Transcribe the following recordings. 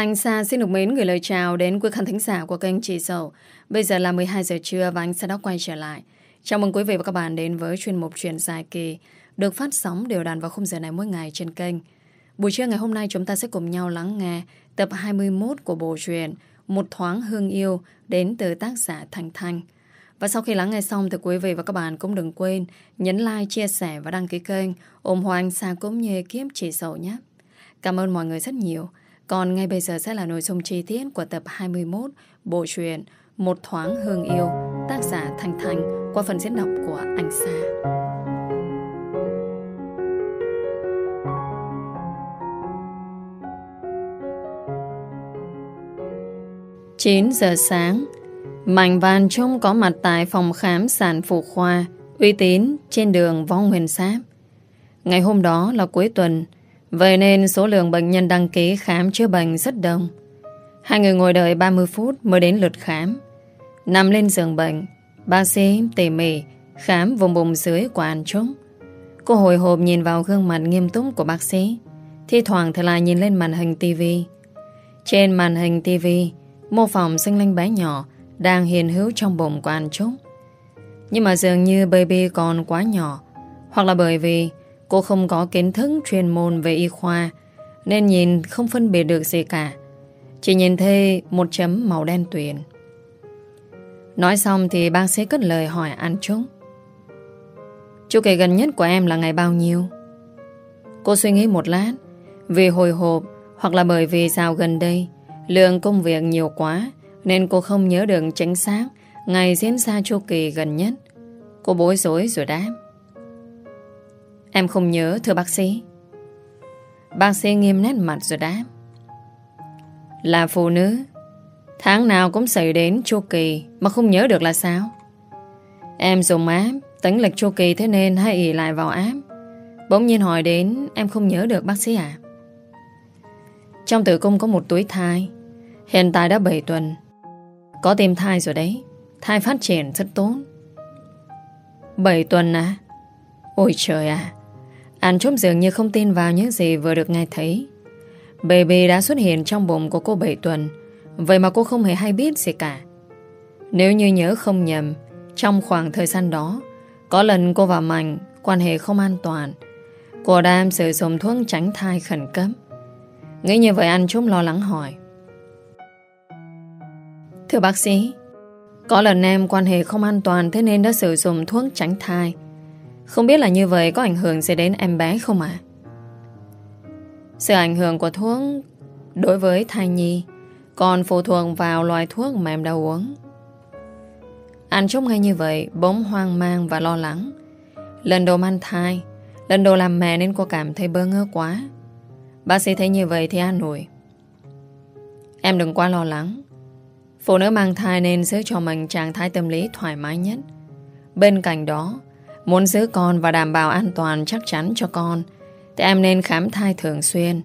Anh Sa xin được mến gửi lời chào đến quý khán thính giả của kênh Chị Dậu. Bây giờ là 12 giờ trưa và anh Sa đã quay trở lại. Chào mừng quý vị và các bạn đến với chuyên mục truyền dài kỳ được phát sóng đều đặn vào khung giờ này mỗi ngày trên kênh. Buổi trưa ngày hôm nay chúng ta sẽ cùng nhau lắng nghe tập 21 của bộ truyện Một thoáng hương yêu đến từ tác giả Thành Thanh. Và sau khi lắng nghe xong thì quý vị và các bạn cũng đừng quên nhấn like, chia sẻ và đăng ký kênh ủng hộ anh Sa cũng như kiếm chị Dậu nhé. Cảm ơn mọi người rất nhiều. Còn ngay bây giờ sẽ là nội dung chi tiết của tập 21 bộ truyện Một thoáng hương yêu, tác giả Thanh Thanh, qua phần diễn đọc của anh Sa. Chín giờ sáng Mạnh Văn Trung có mặt tại phòng khám sản phụ khoa, uy tín trên đường Võ Nguyên Sáp. Ngày hôm đó là cuối tuần Vậy nên số lượng bệnh nhân đăng ký khám chữa bệnh rất đông. Hai người ngồi đợi 30 phút mới đến lượt khám. Nằm lên giường bệnh, bác sĩ tỉ mỉ khám vùng bụng dưới của anh Trúc. Cô hồi hộp nhìn vào gương mặt nghiêm túc của bác sĩ. Thi thoảng thì lại nhìn lên màn hình tivi. Trên màn hình tivi, mô phỏng sinh linh bé nhỏ đang hiện hữu trong bụng của anh Trúc. Nhưng mà dường như baby còn quá nhỏ, hoặc là bởi vì Cô không có kiến thức chuyên môn về y khoa, Nên nhìn không phân biệt được gì cả. Chỉ nhìn thấy một chấm màu đen tuyền. Nói xong thì bác sĩ cất lời hỏi An Trúc. Chu kỳ gần nhất của em là ngày bao nhiêu? Cô suy nghĩ một lát, Vì hồi hộp Hoặc là bởi vì dạo gần đây, Lượng công việc nhiều quá, Nên cô không nhớ được chính xác Ngày diễn ra chu kỳ gần nhất. Cô bối rối rồi đáp. Em không nhớ, thưa bác sĩ. Bác sĩ nghiêm nét mặt rồi đáp. Là phụ nữ, Tháng nào cũng xảy đến chu kỳ Mà không nhớ được là sao? Em dùng áp, Tính lịch chu kỳ thế nên hay ỉ lại vào áp. Bỗng nhiên hỏi đến, Em không nhớ được bác sĩ à Trong tử cung có một túi thai, Hiện tại đã 7 tuần. Có tìm thai rồi đấy, Thai phát triển rất tốt. 7 tuần à? Ôi trời à anh trông dường như không tin vào những gì vừa được nghe thấy. Baby đã xuất hiện trong bụng của cô 7 tuần, vậy mà cô không hề hay biết gì cả. Nếu như nhớ không nhầm, trong khoảng thời gian đó, có lần cô và Mạnh quan hệ không an toàn. Cô đang sử dụng thuốc tránh thai khẩn cấp. Nghĩ như vậy anh chúng lo lắng hỏi. Thưa bác sĩ, có lần em quan hệ không an toàn thế nên đã sử dụng thuốc tránh thai. Không biết là như vậy có ảnh hưởng gì đến em bé không ạ? Sự ảnh hưởng của thuốc đối với thai nhi còn phụ thuộc vào loại thuốc mà em đã uống. Anh Trúc ngay như vậy bỗng hoang mang và lo lắng. Lần đầu mang thai, lần đầu làm mẹ nên cô cảm thấy bơ ngơ quá. Bác sĩ thấy như vậy thì an ủi. Em đừng quá lo lắng. Phụ nữ mang thai nên giữ cho mình trạng thái tâm lý thoải mái nhất. Bên cạnh đó, Muốn giữ con và đảm bảo an toàn chắc chắn cho con, Thì em nên khám thai thường xuyên,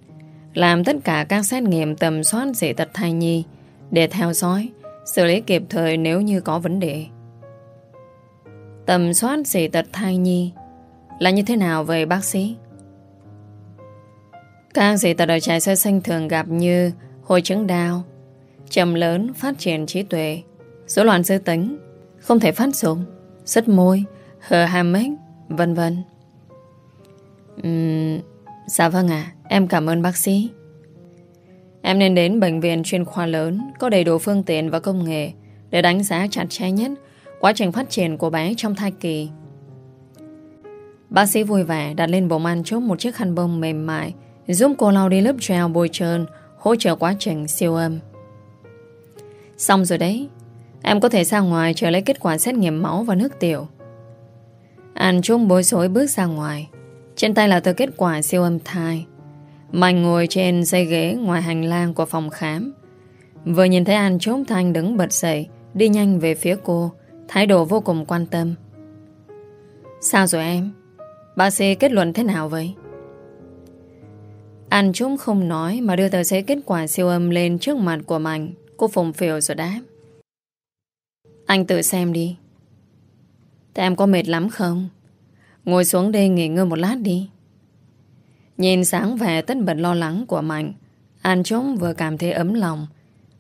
Làm tất cả các xét nghiệm tầm soát dị tật thai nhi Để theo dõi, Xử lý kịp thời nếu như có vấn đề Tầm soát dị tật thai nhi Là như thế nào vậy, bác sĩ? Các dị tật ở trẻ sơ sinh thường gặp như Hội chứng đau, Trầm lớn, phát triển trí tuệ rối loạn dư tính, Không thể phát dụng Sứt môi hờ hàm ếch, vân vân. Uhm, dạ vâng ạ, em cảm ơn bác sĩ. Em nên đến bệnh viện chuyên khoa lớn, có đầy đủ phương tiện và công nghệ để đánh giá chặt chẽ nhất quá trình phát triển của bé trong thai kỳ. Bác sĩ vui vẻ đặt lên bụng ăn chốt một chiếc khăn bông mềm mại giúp cô lau đi lớp treo bôi trơn hỗ trợ quá trình siêu âm. Xong rồi đấy, em có thể ra ngoài chờ lấy kết quả xét nghiệm máu và nước tiểu. An Trung bối rối bước ra ngoài. Trên tay là tờ kết quả siêu âm thai. Mạnh ngồi trên dây ghế Ngoài hành lang của phòng khám. Vừa nhìn thấy An Trúc Thanh đứng bật dậy, Đi nhanh về phía cô. Thái độ vô cùng quan tâm. Sao rồi em? Bác sĩ kết luận thế nào vậy? An Trúc không nói Mà đưa tờ giấy kết quả siêu âm lên Trước mặt của Mạnh Cô phùng phiểu rồi đáp. Anh tự xem đi. Thế em có mệt lắm không? Ngồi xuống đây nghỉ ngơi một lát đi. Nhìn sáng vẻ tất bật lo lắng của Mạnh, An Trúc vừa cảm thấy ấm lòng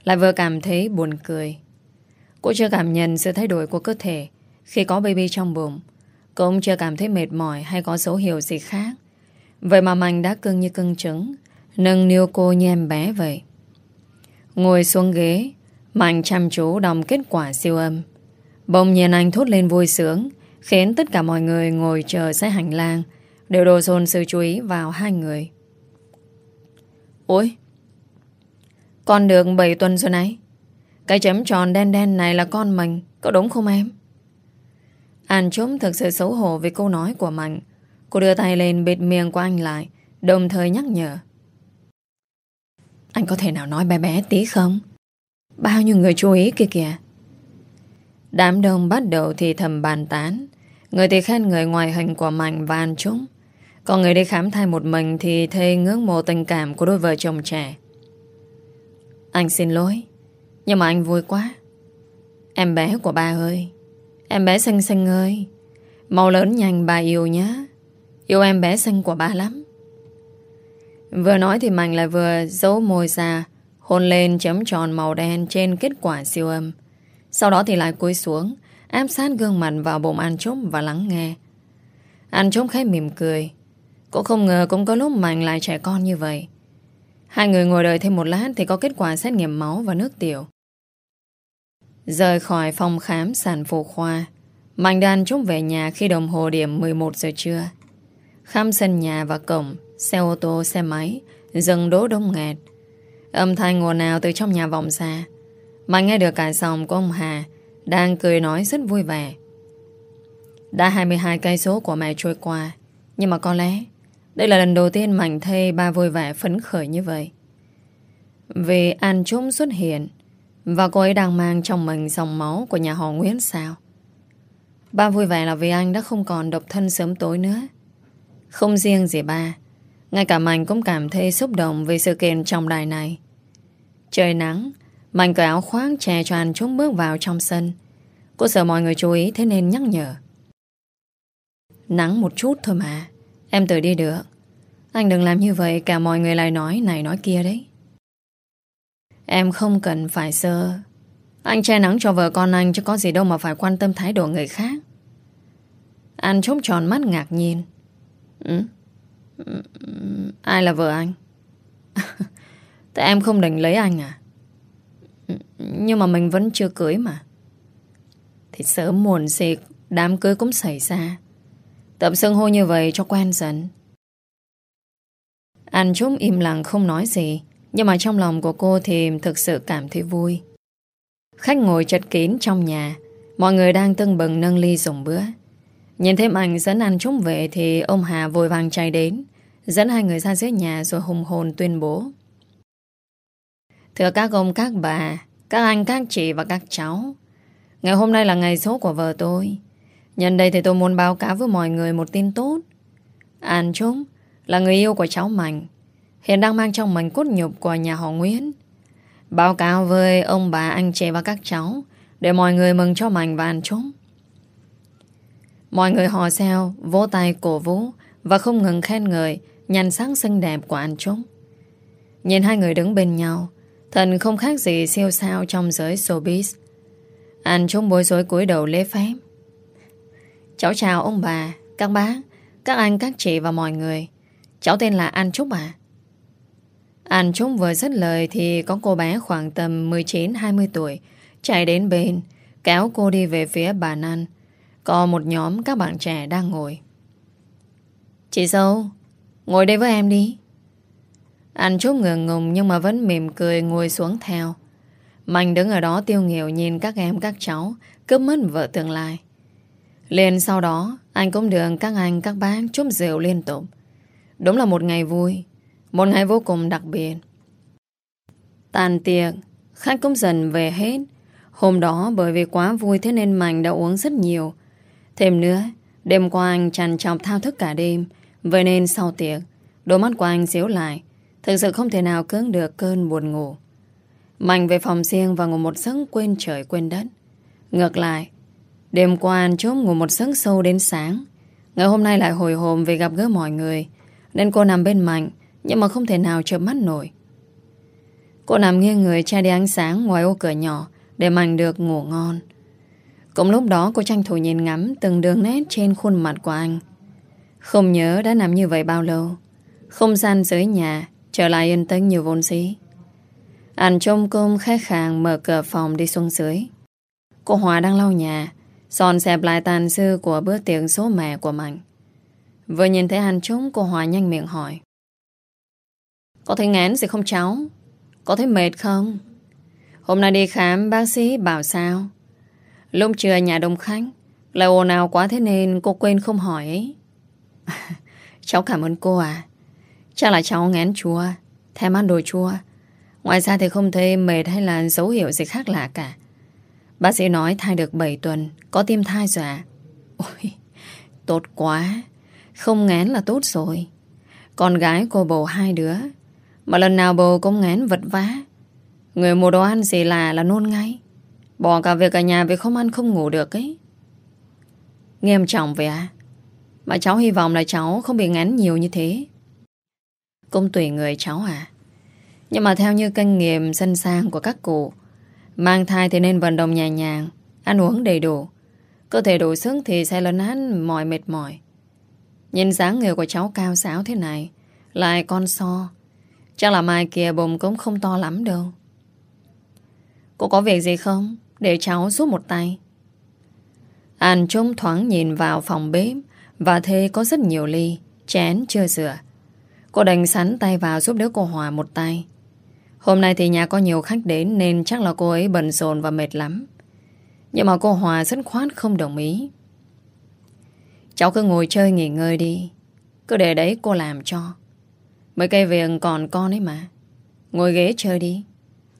Lại vừa cảm thấy buồn cười Cô chưa cảm nhận sự thay đổi của cơ thể Khi có baby trong bụng Cũng chưa cảm thấy mệt mỏi Hay có dấu hiệu gì khác Vậy mà Mạnh đã cưng như cưng trứng Nâng niu cô như em bé vậy Ngồi xuống ghế Mạnh chăm chú đọc kết quả siêu âm Bỗng nhiên anh thốt lên vui sướng Khiến tất cả mọi người ngồi chờ xe hành lang Đều đổ dồn sự chú ý vào hai người. Ôi! Con được 7 tuần rồi này. Cái chấm tròn đen đen này là con mình Có đúng không em? An Trúc thực sự xấu hổ Vì câu nói của Mạnh. Cô đưa tay lên bịt miệng của anh lại Đồng thời nhắc nhở. Anh có thể nào nói bé bé tí không? Bao nhiêu người chú ý kìa kìa Đám đông bắt đầu thì thầm bàn tán. Người thì khen người ngoài hình của Mạnh và An Trúc Còn người đi khám thai một mình Thì thê ngưỡng mộ tình cảm của đôi vợ chồng trẻ. Anh xin lỗi, Nhưng mà anh vui quá. Em bé của ba ơi, Em bé xinh xinh ơi. Mau lớn nhanh bà yêu nhé. Yêu em bé xinh của ba lắm. Vừa nói thì Mạnh lại vừa giấu môi ra, Hôn lên chấm tròn màu đen Trên kết quả siêu âm. Sau đó thì lại cúi xuống Áp sát gương mặt vào bụng An Trúc và lắng nghe. An Trúc khẽ mỉm cười. Cô không ngờ cũng có lúc Mạnh lại trẻ con như vậy. Hai người ngồi đợi thêm một lát Thì có kết quả xét nghiệm máu và nước tiểu. Rời khỏi phòng khám sản phụ khoa Mạnh đàn Trúc về nhà khi đồng hồ điểm 11 giờ trưa. Khám sân nhà và cổng Xe ô tô, xe máy Dừng đỗ đông nghẹt. Âm thanh ồn ào từ trong nhà vọng ra. Mạnh nghe được cài sòng của ông Hà, đang cười nói rất vui vẻ. Đã 22 cây số của mẹ trôi qua, Nhưng mà có lẽ Đây là lần đầu tiên Mạnh thấy ba vui vẻ phấn khởi như vậy. Vì An Trúc xuất hiện, Và cô ấy đang mang trong mình dòng máu của nhà họ Nguyễn sao? Ba vui vẻ là vì anh đã không còn độc thân sớm tối nữa. Không riêng gì ba, Ngay cả Mạnh cũng cảm thấy xúc động Vì sự kiện trọng đại này. Trời nắng Mạnh cởi áo khoác che cho anh trốn bước vào trong sân. Cô sợ mọi người chú ý, thế nên nhắc nhở. Nắng một chút thôi mà, Em tự đi được. Anh đừng làm như vậy, Cả mọi người lại nói này nói kia đấy. Em không cần phải sơ. Anh che nắng cho vợ con anh Chứ có gì đâu mà phải quan tâm thái độ người khác. Anh chốc tròn mắt ngạc nhiên. Ừ? ừ, ừ ai là vợ anh? Tại em không định lấy anh à? Nhưng mà mình vẫn chưa cưới mà. Thì sớm muộn gì Đám cưới cũng xảy ra. Tập xưng hô như vậy cho quen dần. Anh Trúc im lặng không nói gì, Nhưng mà trong lòng của cô thì thực sự cảm thấy vui. Khách ngồi chật kín trong nhà, Mọi người đang tưng bừng nâng ly dùng bữa. Nhìn thấy Mạnh dẫn anh Trúc về Thì ông Hà vội vàng chạy đến, Dẫn hai người ra dưới nhà rồi hùng hồn tuyên bố. Thưa các ông, các bà các anh, các chị và các cháu. Ngày hôm nay là ngày số của vợ tôi. Nhân đây thì tôi muốn báo cáo với mọi người một tin tốt. An Trúc Là người yêu của cháu Mạnh, Hiện đang mang trong mình cốt nhục của nhà họ Nguyễn. Báo cáo với ông bà, anh chị và các cháu Để mọi người mừng cho Mạnh và An Trúc Mọi người hò xeo, Vỗ tay cổ vũ Và không ngừng khen ngợi Nhan sáng xinh đẹp của An Trúc Nhìn hai người đứng bên nhau Thần không khác gì siêu sao trong giới showbiz. Anh trông bối rối cúi đầu lễ phép. Cháu chào ông bà Các bác Các anh, các chị và mọi người. Cháu tên là An Trúc à An Trúc vừa dứt lời Thì có cô bé khoảng tầm 19-20 tuổi Chạy đến bên Kéo cô đi về phía bàn ăn Có một nhóm các bạn trẻ đang ngồi. Chị dâu Ngồi đây với em đi anh chút ngượng ngùng nhưng mà vẫn mỉm cười ngồi xuống theo. Mạnh đứng ở đó tiêu nghỉu nhìn các em các cháu cướp mất vợ tương lai. Liền sau đó, anh cũng được các anh các bác chúc rượu liên tục. Đúng là một ngày vui, một ngày vô cùng đặc biệt. Tàn tiệc, khách cũng dần về hết. Hôm đó bởi vì quá vui thế nên Mạnh đã uống rất nhiều. Thêm nữa, đêm qua anh tràn trọc thao thức cả đêm. Vậy nên sau tiệc, đôi mắt của anh xíu lại. Thực sự không thể nào cưỡng được cơn buồn ngủ Mạnh về phòng riêng và ngủ một giấc quên trời quên đất Ngược lại, Đêm qua anh chốm ngủ một giấc sâu đến sáng Ngày hôm nay lại hồi hộp về gặp gỡ mọi người, Nên cô nằm bên Mạnh, Nhưng mà không thể nào chợp mắt nổi Cô nằm nghiêng người che đi ánh sáng ngoài ô cửa nhỏ để Mạnh được ngủ ngon. Cũng lúc đó, cô tranh thủ nhìn ngắm từng đường nét trên khuôn mặt của anh. Không nhớ đã nằm như vậy bao lâu. Không gian dưới nhà trở lại yên tĩnh như vốn dĩ. Anh trông cơm khách hàng mở cửa phòng đi xuống dưới. Cô Hòa đang lau nhà, dọn dẹp lại tàn dư của bữa tiệc số mẹ của Mạnh. Vừa nhìn thấy anh trông cô Hòa nhanh miệng hỏi. Có thấy ngán gì không cháu? Có thấy mệt không? Hôm nay đi khám bác sĩ bảo sao? Lúc trưa nhà đông khách Lại ồn ào quá thế nên cô quên không hỏi ấy Cháu cảm ơn cô à Chắc là cháu ngán chua Thèm ăn đồ chua Ngoài ra thì không thấy mệt hay là dấu hiệu gì khác lạ cả. Bác sĩ nói thai được 7 tuần, Có tim thai rồi à Ôi, Tốt quá. Không ngán là tốt rồi. Con gái cô bầu hai đứa, Mà lần nào bầu cũng ngán vật vã. Người mua đồ ăn gì là là nôn ngay. Bỏ cả việc cả nhà vì không ăn không ngủ được ấy. Nghiêm trọng vậy à Mà cháu hy vọng là cháu không bị ngán nhiều như thế. Cũng tùy người cháu à Nhưng mà theo như kinh nghiệm dân sang của các cụ, Mang thai thì nên vận động nhẹ nhàng, Ăn uống đầy đủ. Cơ thể đủ sức thì sẽ lớn án mỏi mệt mỏi. Nhìn dáng người của cháu cao xáo thế này, Lại con so. Chắc là mai kia bụng cũng không to lắm đâu. Cô có việc gì không? Để cháu giúp một tay. Anh trông thoáng nhìn vào phòng bếp Và thấy có rất nhiều ly, Chén chưa rửa. Cô đành sắn tay vào giúp đỡ cô Hòa một tay. Hôm nay thì nhà có nhiều khách đến Nên chắc là cô ấy bận rộn và mệt lắm. Nhưng mà cô Hòa rất khoát không đồng ý. Cháu cứ ngồi chơi nghỉ ngơi đi. Cứ để đấy cô làm cho. Mấy cây việc còn con ấy mà. Ngồi ghế chơi đi.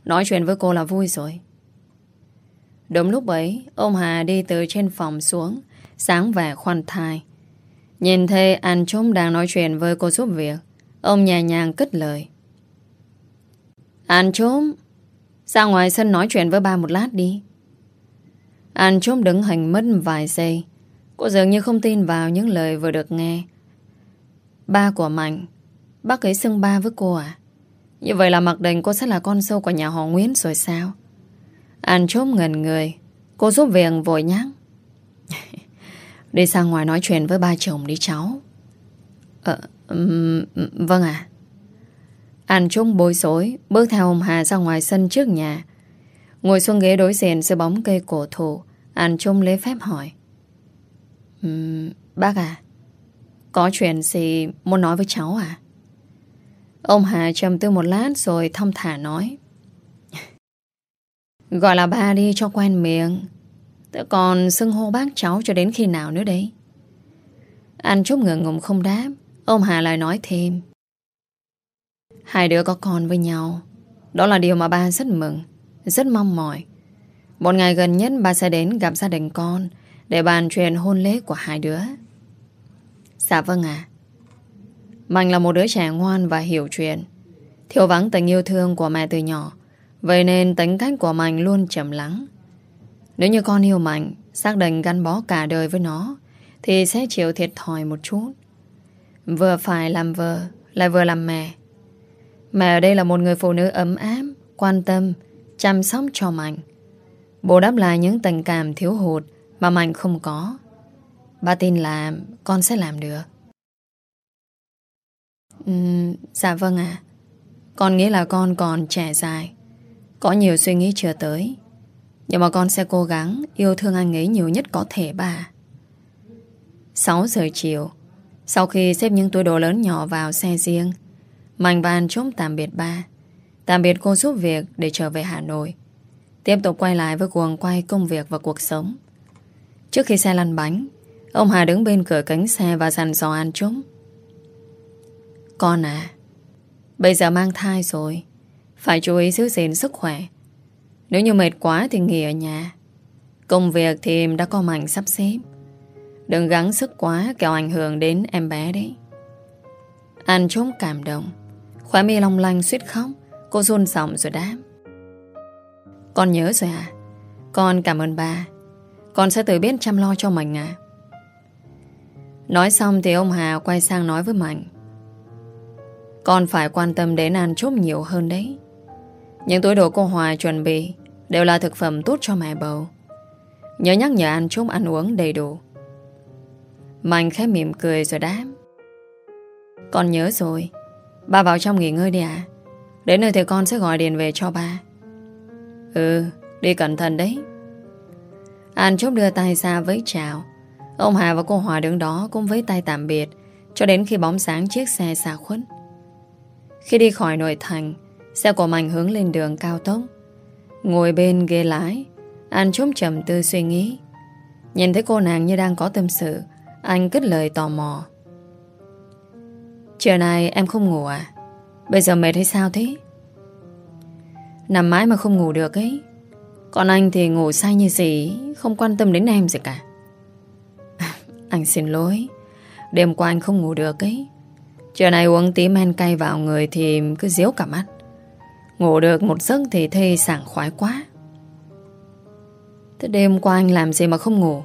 Nói chuyện với cô là vui rồi. Đúng lúc ấy, ông Hà đi từ trên phòng xuống, sáng vẻ khoan thai. Nhìn thấy anh Trung đang nói chuyện với cô giúp việc, ông nhẹ nhàng cất lời. An chốm, ra ngoài sân nói chuyện với ba một lát đi. An chốm đứng hình mất vài giây. Cô dường như không tin vào những lời vừa được nghe. Ba của Mạnh, bác ấy xưng ba với cô à? Như vậy là mặc định cô sẽ là con sâu của nhà họ Nguyễn rồi sao? An chốm ngần người Cô giúp việc vội nhắc Đi sang ngoài nói chuyện với ba chồng đi cháu Ờ um, Vâng ạ. Anh Trung bối rối Bước theo ông Hà ra ngoài sân trước nhà. Ngồi xuống ghế đối diện Giữa bóng cây cổ thụ Anh Trung lấy phép hỏi. Um, Bác à Có chuyện gì muốn nói với cháu à Ông Hà trầm tư một lát Rồi thong thả nói. Gọi là ba đi cho quen miệng. Tớ còn xưng hô bác cháu cho đến khi nào nữa đấy Anh Trúc ngượng ngùng không đáp. Ông Hà lại nói thêm. Hai đứa có con với nhau. Đó là điều mà ba rất mừng Rất mong mỏi. Một ngày gần nhất ba sẽ đến gặp gia đình con Để bàn chuyện hôn lễ của hai đứa. Dạ vâng ạ. Mạnh là một đứa trẻ ngoan và hiểu chuyện Thiếu vắng tình yêu thương của mẹ từ nhỏ Vậy nên tính cách của Mạnh luôn trầm lắng. Nếu như con yêu Mạnh, xác định gắn bó cả đời với nó, thì sẽ chịu thiệt thòi một chút. Vừa phải làm vợ, lại vừa làm mẹ. Mẹ ở đây là một người phụ nữ ấm áp, quan tâm, chăm sóc cho Mạnh. Bố đáp lại những tình cảm thiếu hụt mà Mạnh không có. Ba tin là con sẽ làm được. Uhm, dạ vâng ạ. Con nghĩ là con còn trẻ dài. Có nhiều suy nghĩ chưa tới Nhưng mà con sẽ cố gắng Yêu thương anh ấy nhiều nhất có thể bà 6 giờ chiều sau khi xếp những túi đồ lớn nhỏ vào xe riêng, Mạnh và An chốt tạm biệt ba, Tạm biệt cô giúp việc Để trở về Hà Nội. Tiếp tục quay lại với cuồng quay công việc và cuộc sống. Trước khi xe lăn bánh, Ông Hà đứng bên cửa cánh xe Và dặn dò An chúng. Con à Bây giờ mang thai rồi, phải chú ý giữ gìn sức khỏe. Nếu như mệt quá thì nghỉ ở nhà. Công việc thì em đã có mạnh sắp xếp. Đừng gắng sức quá kẻo ảnh hưởng đến em bé đấy. Anh trốn cảm động. Khóa mi long lanh suýt khóc. Cô run giọng rồi đáp. Con nhớ rồi à Con cảm ơn ba. Con sẽ tự biết chăm lo cho mình à Nói xong thì ông Hà quay sang nói với Mạnh. Con phải quan tâm đến An Trúc nhiều hơn đấy. Những túi đồ cô Hòa chuẩn bị Đều là thực phẩm tốt cho mẹ bầu. Nhớ nhắc nhở An Trúc ăn uống đầy đủ. Mạnh khẽ mỉm cười rồi đáp. Con nhớ rồi. Ba vào trong nghỉ ngơi đi ạ. Đến nơi thì con sẽ gọi điện về cho ba. Ừ Đi cẩn thận đấy. An chốt đưa tay ra với chào Ông Hà và cô Hòa đứng đó Cũng với tay tạm biệt, Cho đến khi bóng sáng chiếc xe xa khuất. Khi đi khỏi nội thành, Xe của Mạnh hướng lên đường cao tốc. Ngồi bên ghế lái, An chốt trầm tư suy nghĩ. Nhìn thấy cô nàng như đang có tâm sự anh cất lời tò mò. Chiều nay em không ngủ à? Bây giờ mệt hay sao thế? Nằm mãi mà không ngủ được ấy. Còn anh thì ngủ say như gì? Không quan tâm đến em gì cả. Anh xin lỗi. Đêm qua anh không ngủ được ấy. Chiều nay uống tí men cay vào người Thì cứ díu cả mắt. Ngủ được một giấc thì thê sảng khoái quá. Thế đêm qua anh làm gì mà không ngủ?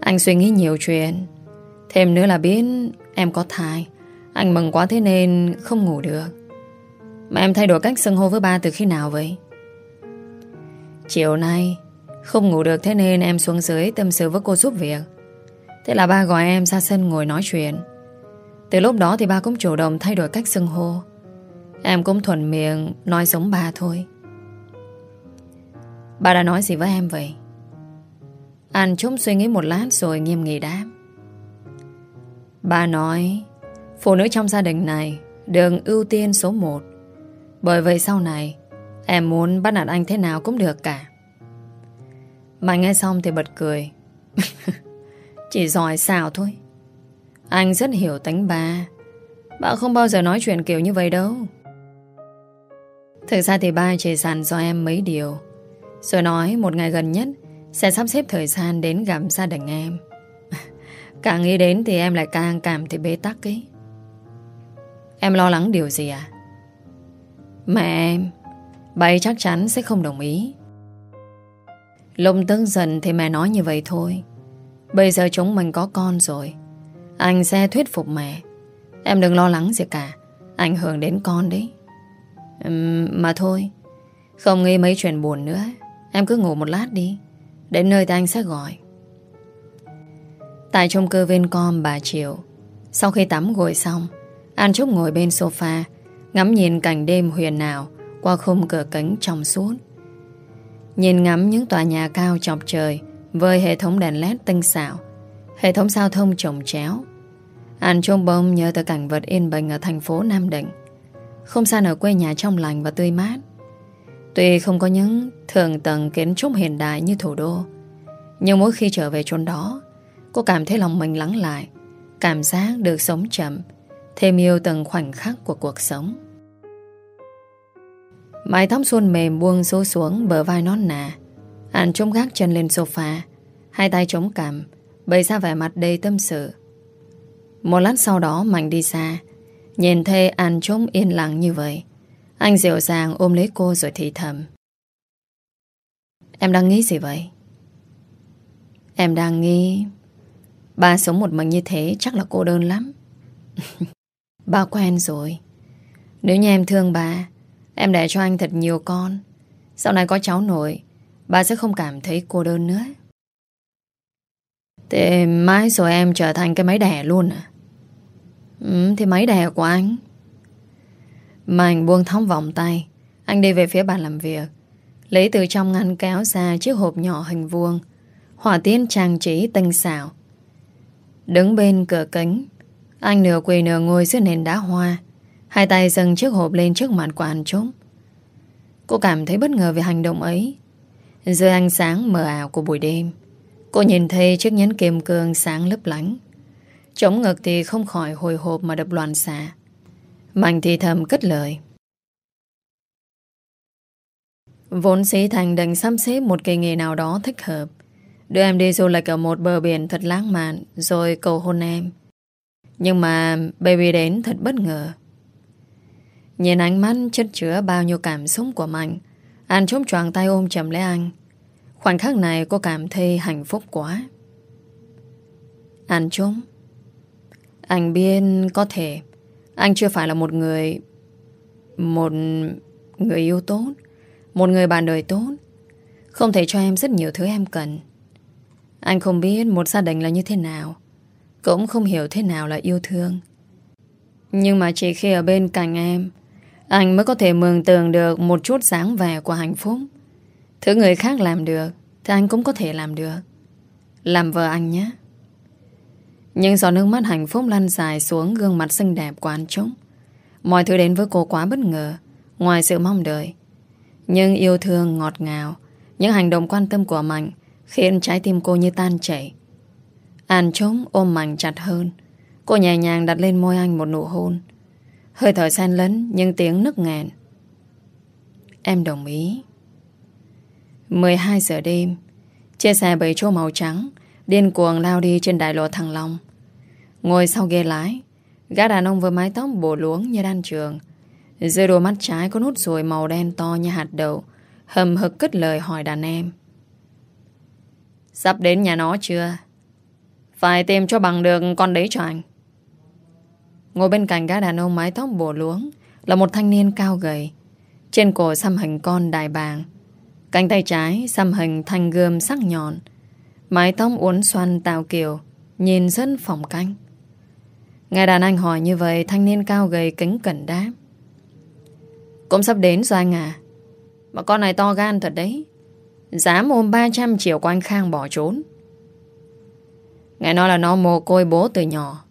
Anh suy nghĩ nhiều chuyện. Thêm nữa là biết em có thai. Anh mừng quá thế nên không ngủ được. Mà em thay đổi cách xưng hô với ba từ khi nào vậy? Chiều nay, Không ngủ được thế nên em xuống dưới tâm sự với cô giúp việc. Thế là ba gọi em ra sân ngồi nói chuyện. Từ lúc đó thì ba cũng chủ động thay đổi cách xưng hô. Em cũng thuần miệng Nói giống ba thôi. Ba đã nói gì với em vậy? Anh chúng suy nghĩ một lát rồi nghiêm nghị đáp. Ba nói, Phụ nữ trong gia đình này Đừng ưu tiên số 1 Bởi vậy sau này, Em muốn bắt nạt anh thế nào cũng được cả. Mà nghe xong thì bật cười. Chỉ giỏi xào thôi. Anh rất hiểu tính bà. Bà không bao giờ nói chuyện kiểu như vậy đâu. Thực ra thì ba chỉ sẵn cho em mấy điều, Rồi nói một ngày gần nhất sẽ sắp xếp thời gian đến gặp gia đình em. Càng nghĩ đến thì em lại càng cảm thấy bế tắc ấy. Em lo lắng điều gì à? Mẹ em Bà ấy chắc chắn sẽ không đồng ý. Lúc tức giận thì mẹ nói như vậy thôi. Bây giờ chúng mình có con rồi. Anh sẽ thuyết phục mẹ. Em đừng lo lắng gì cả. Ảnh hưởng đến con đấy. Uhm, Mà thôi. Không nghĩ mấy chuyện buồn nữa. Em cứ ngủ một lát đi. Đến nơi thì anh sẽ gọi. Tại chung cư Vincom, bà Triệu, Sau khi tắm gội xong, An Trúc ngồi bên sofa, Ngắm nhìn cảnh đêm huyền nào Qua khung cửa kính trong suốt. Nhìn ngắm những tòa nhà cao chọc trời Với hệ thống đèn led tinh xảo, Hệ thống giao thông trồng chéo. An Trúc bông nhớ tới cảnh vật yên bình Ở thành phố Nam Định. Không xa ở quê nhà trong lành và tươi mát. Tuy không có những thường tầng kiến trúc hiện đại như thủ đô, Nhưng mỗi khi trở về chốn đó, Cô cảm thấy lòng mình lắng lại, Cảm giác được sống chậm, Thêm yêu từng khoảnh khắc của cuộc sống. Mái tóc xuân mềm buông xô xuống bờ vai nón nà Anh trông gác chân lên sofa, Hai tay chống cằm, Bày ra vẻ mặt đầy tâm sự. Một lát sau đó, Mạnh đi xa, Nhìn thấy An trông yên lặng như vậy. Anh dịu dàng ôm lấy cô rồi thì thầm Em đang nghĩ gì vậy? Em đang nghĩ Ba sống một mình như thế chắc là cô đơn lắm. ba quen rồi. Nếu như em thương bà, em để cho anh thật nhiều con. Sau này có cháu nội, bà sẽ không cảm thấy cô đơn nữa. Thế mãi rồi em trở thành cái máy đẻ luôn à? Ừ, thì máy đẻ của anh. Mạnh buông thóng vòng tay. Anh đi về phía bàn làm việc. Lấy từ trong ngăn kéo ra chiếc hộp nhỏ hình vuông. Hỏa tiên trang trí tinh xảo. Đứng bên cửa kính, Anh nửa quỳ nửa ngồi dưới nền đá hoa Hai tay dâng chiếc hộp lên trước mặt của anh Trúc Cô cảm thấy bất ngờ về hành động ấy Dưới ánh sáng mờ ảo của buổi đêm, Cô nhìn thấy chiếc nhẫn kim cương sáng lấp lánh Chống ngực thì không khỏi hồi hộp mà đập loạn xạ Mạnh thì thầm cất lời. Vốn sĩ Thành định xăm xếp một kỳ nghề nào đó thích hợp. Đưa em đi du lịch ở một bờ biển thật lãng mạn, Rồi cầu hôn em. Nhưng mà baby đến thật bất ngờ. Nhìn ánh mắt chất chứa bao nhiêu cảm xúc của Mạnh Anh chống choàng tay ôm chầm lấy anh. Khoảnh khắc này cô cảm thấy hạnh phúc quá. Anh chống. Anh biết có thể. Anh chưa phải là một người Một người yêu tốt, Một người bạn đời tốt. Không thể cho em rất nhiều thứ em cần. Anh không biết một gia đình là như thế nào, Cũng không hiểu thế nào là yêu thương. Nhưng mà chỉ khi ở bên cạnh em, Anh mới có thể mường tượng được Một chút dáng vẻ của hạnh phúc. Thứ người khác làm được, Thì anh cũng có thể làm được. Làm vợ anh nhé. Nhưng giọt nước mắt hạnh phúc lăn dài xuống Gương mặt xinh đẹp của anh Trúc, Mọi thứ đến với cô quá bất ngờ, Ngoài sự mong đợi. Nhưng yêu thương, ngọt ngào, Những hành động quan tâm của Mạnh Khiến trái tim cô như tan chảy. An Trúc ôm Mạnh chặt hơn, Cô nhẹ nhàng đặt lên môi anh một nụ hôn. Hơi thở san lấn Nhưng tiếng nức nghẹn. Em đồng ý. 12 giờ đêm chia xe bầy chỗ màu trắng Điên cuồng lao đi trên đại lộ Thăng Long. Ngồi sau ghế lái, Gã đàn ông với mái tóc bổ luống như đan trường. Dưới đôi mắt trái có nút ruồi màu đen to như hạt đậu, Hầm hực cất lời hỏi đàn em. Sắp đến nhà nó chưa? Phải tìm cho bằng được con đấy cho anh. Ngồi bên cạnh gã đàn ông mái tóc bổ luống Là một thanh niên cao gầy, Trên cổ xăm hình con đại bàng, Cánh tay trái xăm hình thanh gươm sắc nhọn Mái tóc uốn xoăn tạo kiểu Nhìn rất phòng canh. Nghe đàn anh hỏi như vậy, Thanh niên cao gầy kính cẩn đáp. Cũng sắp đến rồi anh à Mà con này to gan thật đấy. Dám ôm 300 triệu của anh Khang bỏ trốn. Nghe nói là nó mồ côi bố từ nhỏ,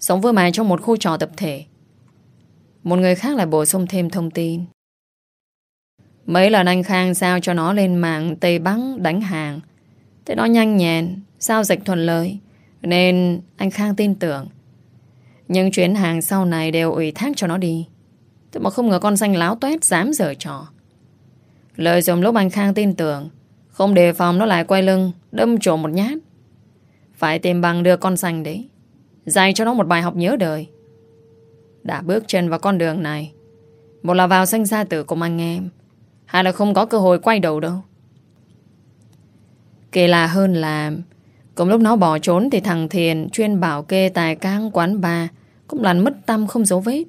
Sống với mày trong một khu trò tập thể. Một người khác lại bổ sung thêm thông tin. Mấy lần anh Khang sao cho nó lên mạng, Tây Bắn đánh hàng Thế nó nhanh nhẹn Sao dịch thuận lợi, Nên anh Khang tin tưởng. Nhưng chuyến hàng sau này đều ủy thác cho nó đi. Thế mà không ngờ con xanh láo tuét Dám dở trò. Lợi dụng lúc anh Khang tin tưởng, Không đề phòng nó lại quay lưng, Đâm trộm một nhát. Phải tìm bằng đưa con xanh đấy, Dạy cho nó một bài học nhớ đời. Đã bước chân vào con đường này, Một là vào xanh gia tử cùng anh em, Hai là không có cơ hội quay đầu đâu. Kỳ lạ hơn là, Cùng lúc nó bỏ trốn Thì thằng Thiền chuyên bảo kê tài cang quán bà cũng lăn mất tâm không dấu vết.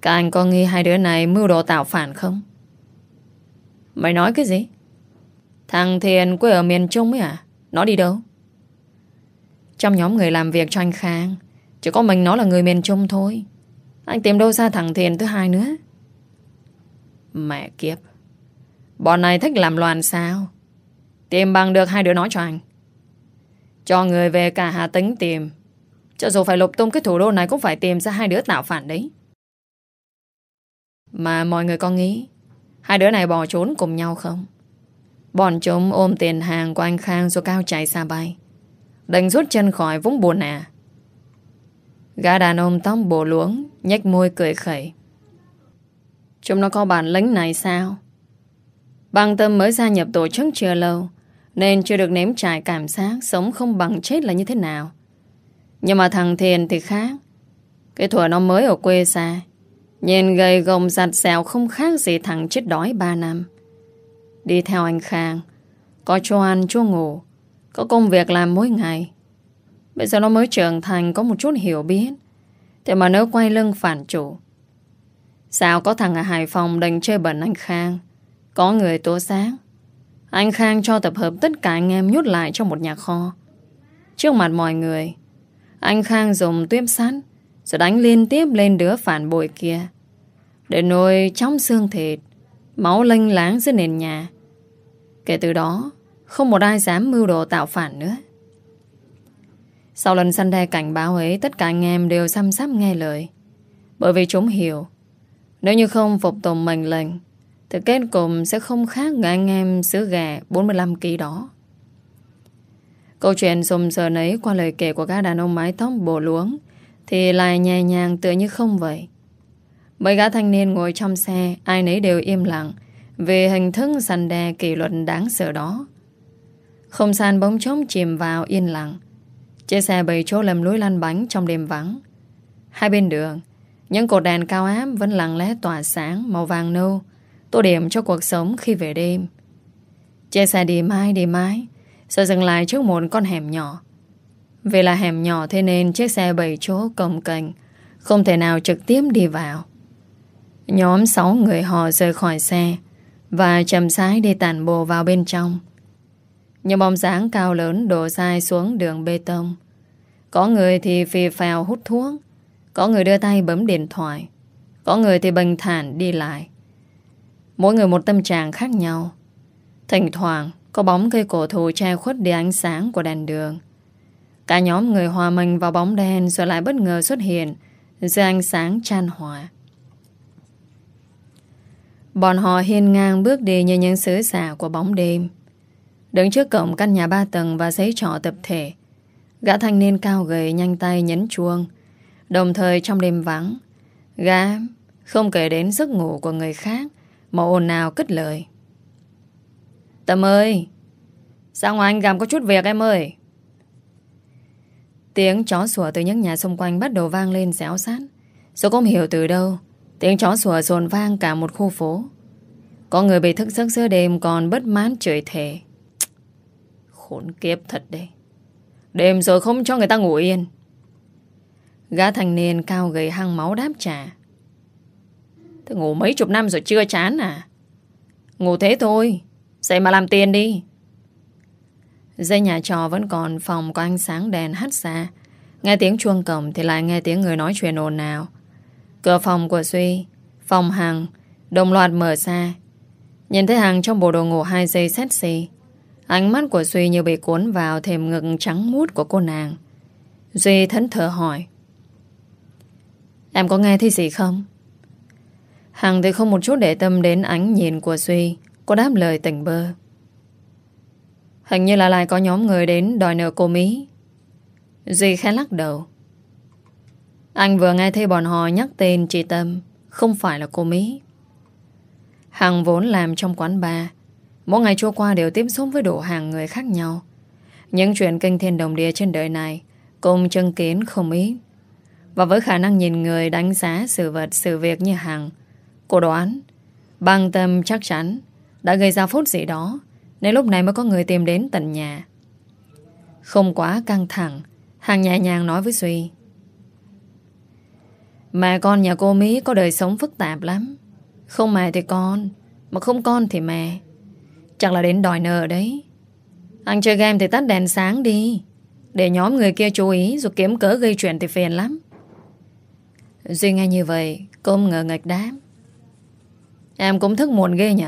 Các anh có nghi hai đứa này Mưu đồ tạo phản không? Mày nói cái gì? Thằng Thiền quê ở miền Trung ấy à Nó đi đâu? Trong nhóm người làm việc cho anh Khang, Chỉ có mình nó là người miền Trung thôi. Anh tìm đâu ra thằng Thiền thứ hai nữa? Mẹ kiếp, Bọn này thích làm loạn sao? Tìm bằng được hai đứa nói cho anh. Cho người về cả Hà Tĩnh tìm. Cho dù phải lục tung cái thủ đô này Cũng phải tìm ra hai đứa tạo phản đấy. Mà mọi người có nghĩ, Hai đứa này bỏ trốn cùng nhau không? Bọn chúng ôm tiền hàng của anh Khang Rồi cao chạy xa bay. Đành rút chân khỏi vũng buồn à. Gã đàn ông tóc bổ luống, nhếch môi cười khẩy. Chúng nó có bản lĩnh này sao? Bằng tâm mới gia nhập tổ chức chưa lâu nên chưa được nếm trải cảm giác Sống không bằng chết là như thế nào. Nhưng mà thằng Thiền thì khác. Cái thuở nó mới ở quê xa, Nhìn gầy gồng giặt xèo Không khác gì thằng chết đói 3 năm. Đi theo anh Khang, Có cho ăn cho ngủ, Có công việc làm mỗi ngày. Bây giờ nó mới trưởng thành, Có một chút hiểu biết. Thế mà nếu quay lưng phản chủ. Sao có thằng ở Hải Phòng đành chơi bẩn anh Khang? Có người tố sáng. Anh Khang cho tập hợp tất cả anh em nhốt lại trong một nhà kho. Trước mặt mọi người, anh Khang dùng tuyếp sắt, Rồi đánh liên tiếp lên đứa phản bội kia. Để nồi trong xương thịt, Máu lênh láng dưới nền nhà. Kể từ đó, Không một ai dám mưu đồ tạo phản nữa. Sau lần săn đe cảnh báo ấy, Tất cả anh em đều xăm sắp nghe lời. Bởi vì chúng hiểu, Nếu như không phục tùng mệnh lệnh thì kết cùng sẽ không khác Người anh em sứ gà 45kg đó Câu chuyện xùm sờ nấy qua lời kể của các đàn ông mái tóc bổ luống thì lại nhẹ nhàng tựa như không vậy. Mấy gã thanh niên ngồi trong xe ai nấy đều im lặng về hình thức sàn đe kỷ luật đáng sợ đó. Không gian bóng trống chìm vào yên lặng. Chiếc xe bầy chỗ lầm lối lăn bánh trong đêm vắng. Hai bên đường, những cột đèn cao áp vẫn lặng lẽ tỏa sáng màu vàng nâu, tô điểm cho cuộc sống khi về đêm. Chiếc xe đi mãi đi mãi, rồi dừng lại trước một con hẻm nhỏ Vì là hẻm nhỏ thế nên Chiếc xe 7 chỗ cầm cành Không thể nào trực tiếp đi vào Nhóm 6 người họ rời khỏi xe và chậm rãi đi tản bộ vào bên trong. Những bóng dáng cao lớn đổ dài xuống đường bê tông. Có người thì phì phèo hút thuốc, có người đưa tay bấm điện thoại, có người thì bình thản đi lại. Mỗi người một tâm trạng khác nhau. Thỉnh thoảng có bóng cây cổ thụ che khuất đi ánh sáng của đèn đường. Cả nhóm người hòa mình vào bóng đen rồi lại bất ngờ xuất hiện dưới ánh sáng chan hòa. Bọn họ hiên ngang bước đi như những sứ giả của bóng đêm. Đứng trước cổng căn nhà ba tầng và giấy trọ tập thể, gã thanh niên cao gầy nhanh tay nhấn chuông. Đồng thời trong đêm vắng, gã không kể đến giấc ngủ của người khác mà ồn nào cất lời. Tâm ơi, Sao ngoài anh gặp có chút việc em ơi. Tiếng chó sủa từ những nhà xung quanh bắt đầu vang lên xéo sát. Số không hiểu từ đâu, tiếng chó sủa dồn vang cả một khu phố. Có người bị thức giấc giữa đêm còn bất mãn chửi thề. Khốn kiếp thật đấy. Đêm rồi không cho người ta ngủ yên. Gã thành niên cao gầy hăng máu đáp trả. Thế ngủ mấy chục năm rồi chưa chán à? Ngủ thế thôi. Dậy mà làm tiền đi. Dây nhà trò vẫn còn phòng có ánh sáng đèn hắt xa. Nghe tiếng chuông cổng thì lại nghe tiếng người nói chuyện ồn ào. Cửa phòng của Duy, phòng Hằng, đồng loạt mở ra. Nhìn thấy Hằng trong bộ đồ ngủ hai giây xì, Ánh mắt của Duy như bị cuốn vào thềm ngực trắng mút của cô nàng. Duy thẫn thở hỏi. Em có nghe thấy gì không? Hằng thì không một chút để tâm đến ánh nhìn của Duy. Cô đáp lời tỉnh bơ. Hình như là lại có nhóm người đến đòi nợ cô Mỹ. Duy khẽ lắc đầu. Anh vừa nghe thấy bọn họ nhắc tên chị Tâm, không phải là cô Mỹ. Hằng vốn làm trong quán bar. Mỗi ngày trôi qua đều tiếp xúc với đủ hàng người khác nhau. Những chuyện kinh thiên đồng địa trên đời này cùng chân kiến không ít. Và với khả năng nhìn người đánh giá sự vật, sự việc như Hằng, cô đoán, bằng tâm chắc chắn đã gây ra phút gì đó nên lúc này mới có người tìm đến tận nhà. Không quá căng thẳng Hàng nhẹ nhàng nói với Duy. Mẹ con nhà cô Mỹ có đời sống phức tạp lắm. Không mẹ thì con Mà không con thì mẹ. Chắc là đến đòi nợ đấy. Anh chơi game thì tắt đèn sáng đi. Để nhóm người kia chú ý Rồi kiếm cớ gây chuyện thì phiền lắm. Duy nghe như vậy Cô ngờ ngạch đáp. Em cũng thức muộn ghê nhỉ?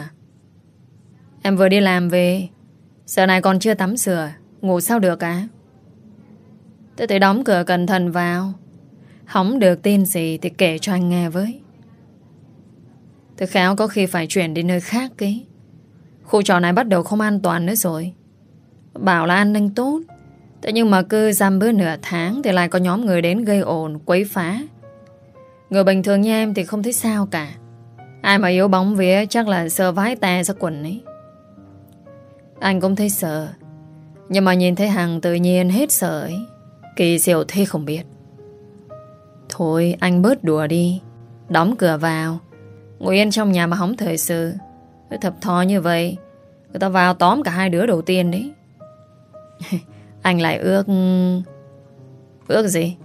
Em vừa đi làm về, Giờ này còn chưa tắm sửa Ngủ sao được à? Thế thì đóng cửa cẩn thận vào. Hóng được tin gì Thì kể cho anh nghe với. Tôi khéo có khi phải chuyển đi nơi khác kì Khu trò này bắt đầu không an toàn nữa rồi. Bảo là an ninh tốt. Thế nhưng mà cứ giam bữa nửa tháng Thì lại có nhóm người đến gây ồn, Quấy phá. Người bình thường như em thì không thấy sao cả. Ai mà yếu bóng vía, Chắc là sơ vái tè ra quần ấy. Anh cũng thấy sợ, Nhưng mà nhìn thấy Hằng tự nhiên hết sợ ấy. Kỳ diệu thế không biết. Thôi, anh bớt đùa đi, Đóng cửa vào. Ngồi yên trong nhà mà hóng thời sự. Thập thò như vậy, Người ta vào tóm cả hai đứa đầu tiên đấy. Anh lại ước Ước gì?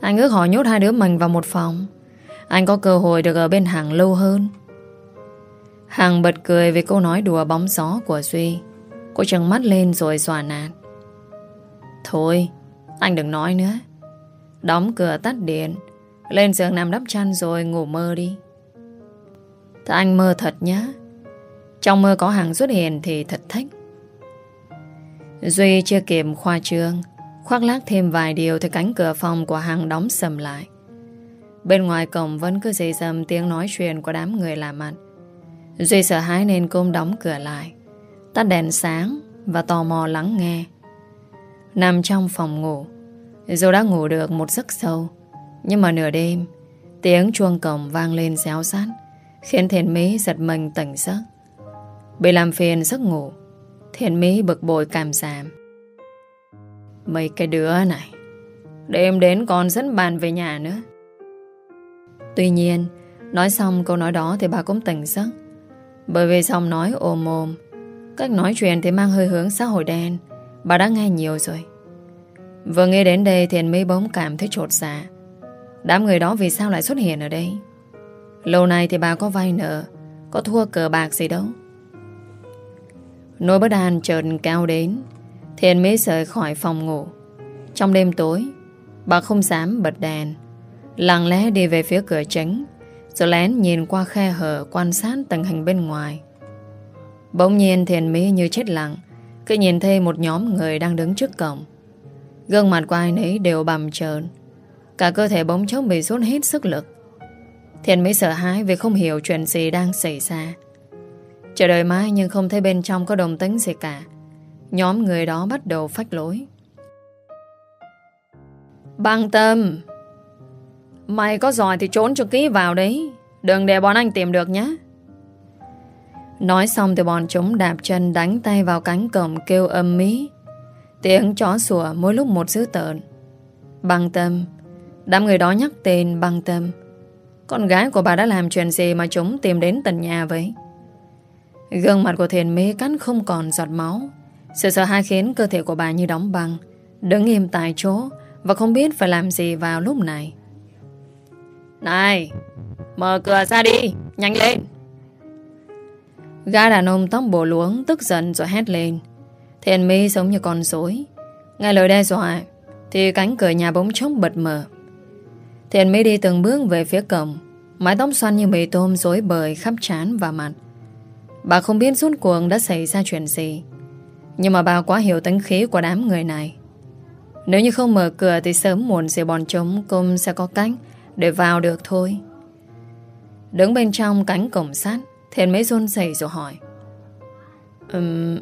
Anh ước họ nhốt hai đứa mình vào một phòng. Anh có cơ hội được ở bên Hằng lâu hơn Hằng bật cười vì câu nói đùa bóng gió của Duy. Cô trừng mắt lên rồi xòa nạt. Thôi, anh đừng nói nữa. Đóng cửa tắt điện, lên giường nằm đắp chăn rồi ngủ mơ đi. Thế anh mơ thật nhá. Trong mơ có Hằng xuất hiện thì thật thích. Duy chưa kịp khoa trương, khoác lác thêm vài điều thì cánh cửa phòng của Hằng đóng sầm lại. Bên ngoài cổng vẫn cứ dây dầm tiếng nói chuyện của đám người làm ăn. Duy sợ hãi nên cô đóng cửa lại. Tắt đèn sáng Và tò mò lắng nghe. Nằm trong phòng ngủ, Dù đã ngủ được một giấc sâu, Nhưng mà nửa đêm, Tiếng chuông cổng vang lên réo sát Khiến thiền mỹ giật mình tỉnh giấc. Bị làm phiền giấc ngủ Thiền mỹ bực bội cảm giảm. Mấy cái đứa này, Đêm đến còn dẫn bàn về nhà nữa. Tuy nhiên, Nói xong câu nói đó thì bà cũng tỉnh giấc. Bởi vì xong nói ồm ồm, Cách nói chuyện thì mang hơi hướng xã hội đen. Bà đã nghe nhiều rồi. Vừa nghe đến đây thì mới bỗng cảm thấy trột dạ. Đám người đó vì sao lại xuất hiện ở đây? Lâu nay thì bà có vay nợ, Có thua cờ bạc gì đâu. Nỗi bất an chợt cao đến Thiền mới rời khỏi phòng ngủ. Trong đêm tối, Bà không dám bật đèn. Lặng lẽ đi về phía cửa chính Rồi lén nhìn qua khe hở Quan sát tình hình bên ngoài. Bỗng nhiên thiền mỹ như chết lặng Cứ nhìn thấy một nhóm người đang đứng trước cổng. Gương mặt của ai nấy đều bầm trợn Cả cơ thể bỗng chốc bị rút hết sức lực. Thiền mỹ sợ hãi Vì không hiểu chuyện gì đang xảy ra. Chờ đợi mãi nhưng không thấy bên trong có đồng tính gì cả. Nhóm người đó bắt đầu phách lối. Băng tâm! Mày có giỏi thì trốn cho kỹ vào đấy. Đừng để bọn anh tìm được nhé. Nói xong thì bọn chúng đạp chân đánh tay vào cánh cổng kêu âm mỹ Tiếng chó sủa mỗi lúc một dữ tợn. Băng tâm, Đám người đó nhắc tên băng tâm. Con gái của bà đã làm chuyện gì mà chúng tìm đến tận nhà vậy? Gương mặt của thiền mê cắn không còn giọt máu. Sự sợ hãi khiến cơ thể của bà như đóng băng. Đứng im tại chỗ Và không biết phải làm gì vào lúc này. Này, Mở cửa ra đi, Nhanh lên. Gã đàn ông tóc bổ luống Tức giận rồi hét lên. Thiền mi giống như con rối. Nghe lời đe dọa, Thì cánh cửa nhà bỗng chốc bật mở. Thiền mi đi từng bước về phía cổng, Mái tóc xoăn như mì tôm rối bời khắp trán và mặt. Bà không biết rút cuồng đã xảy ra chuyện gì, Nhưng mà bà quá hiểu tính khí của đám người này. Nếu như không mở cửa Thì sớm muộn gì bọn chúng Cũng sẽ có cách để vào được thôi. Đứng bên trong cánh cổng sắt Thiền mới run rẩy rồi hỏi. Um,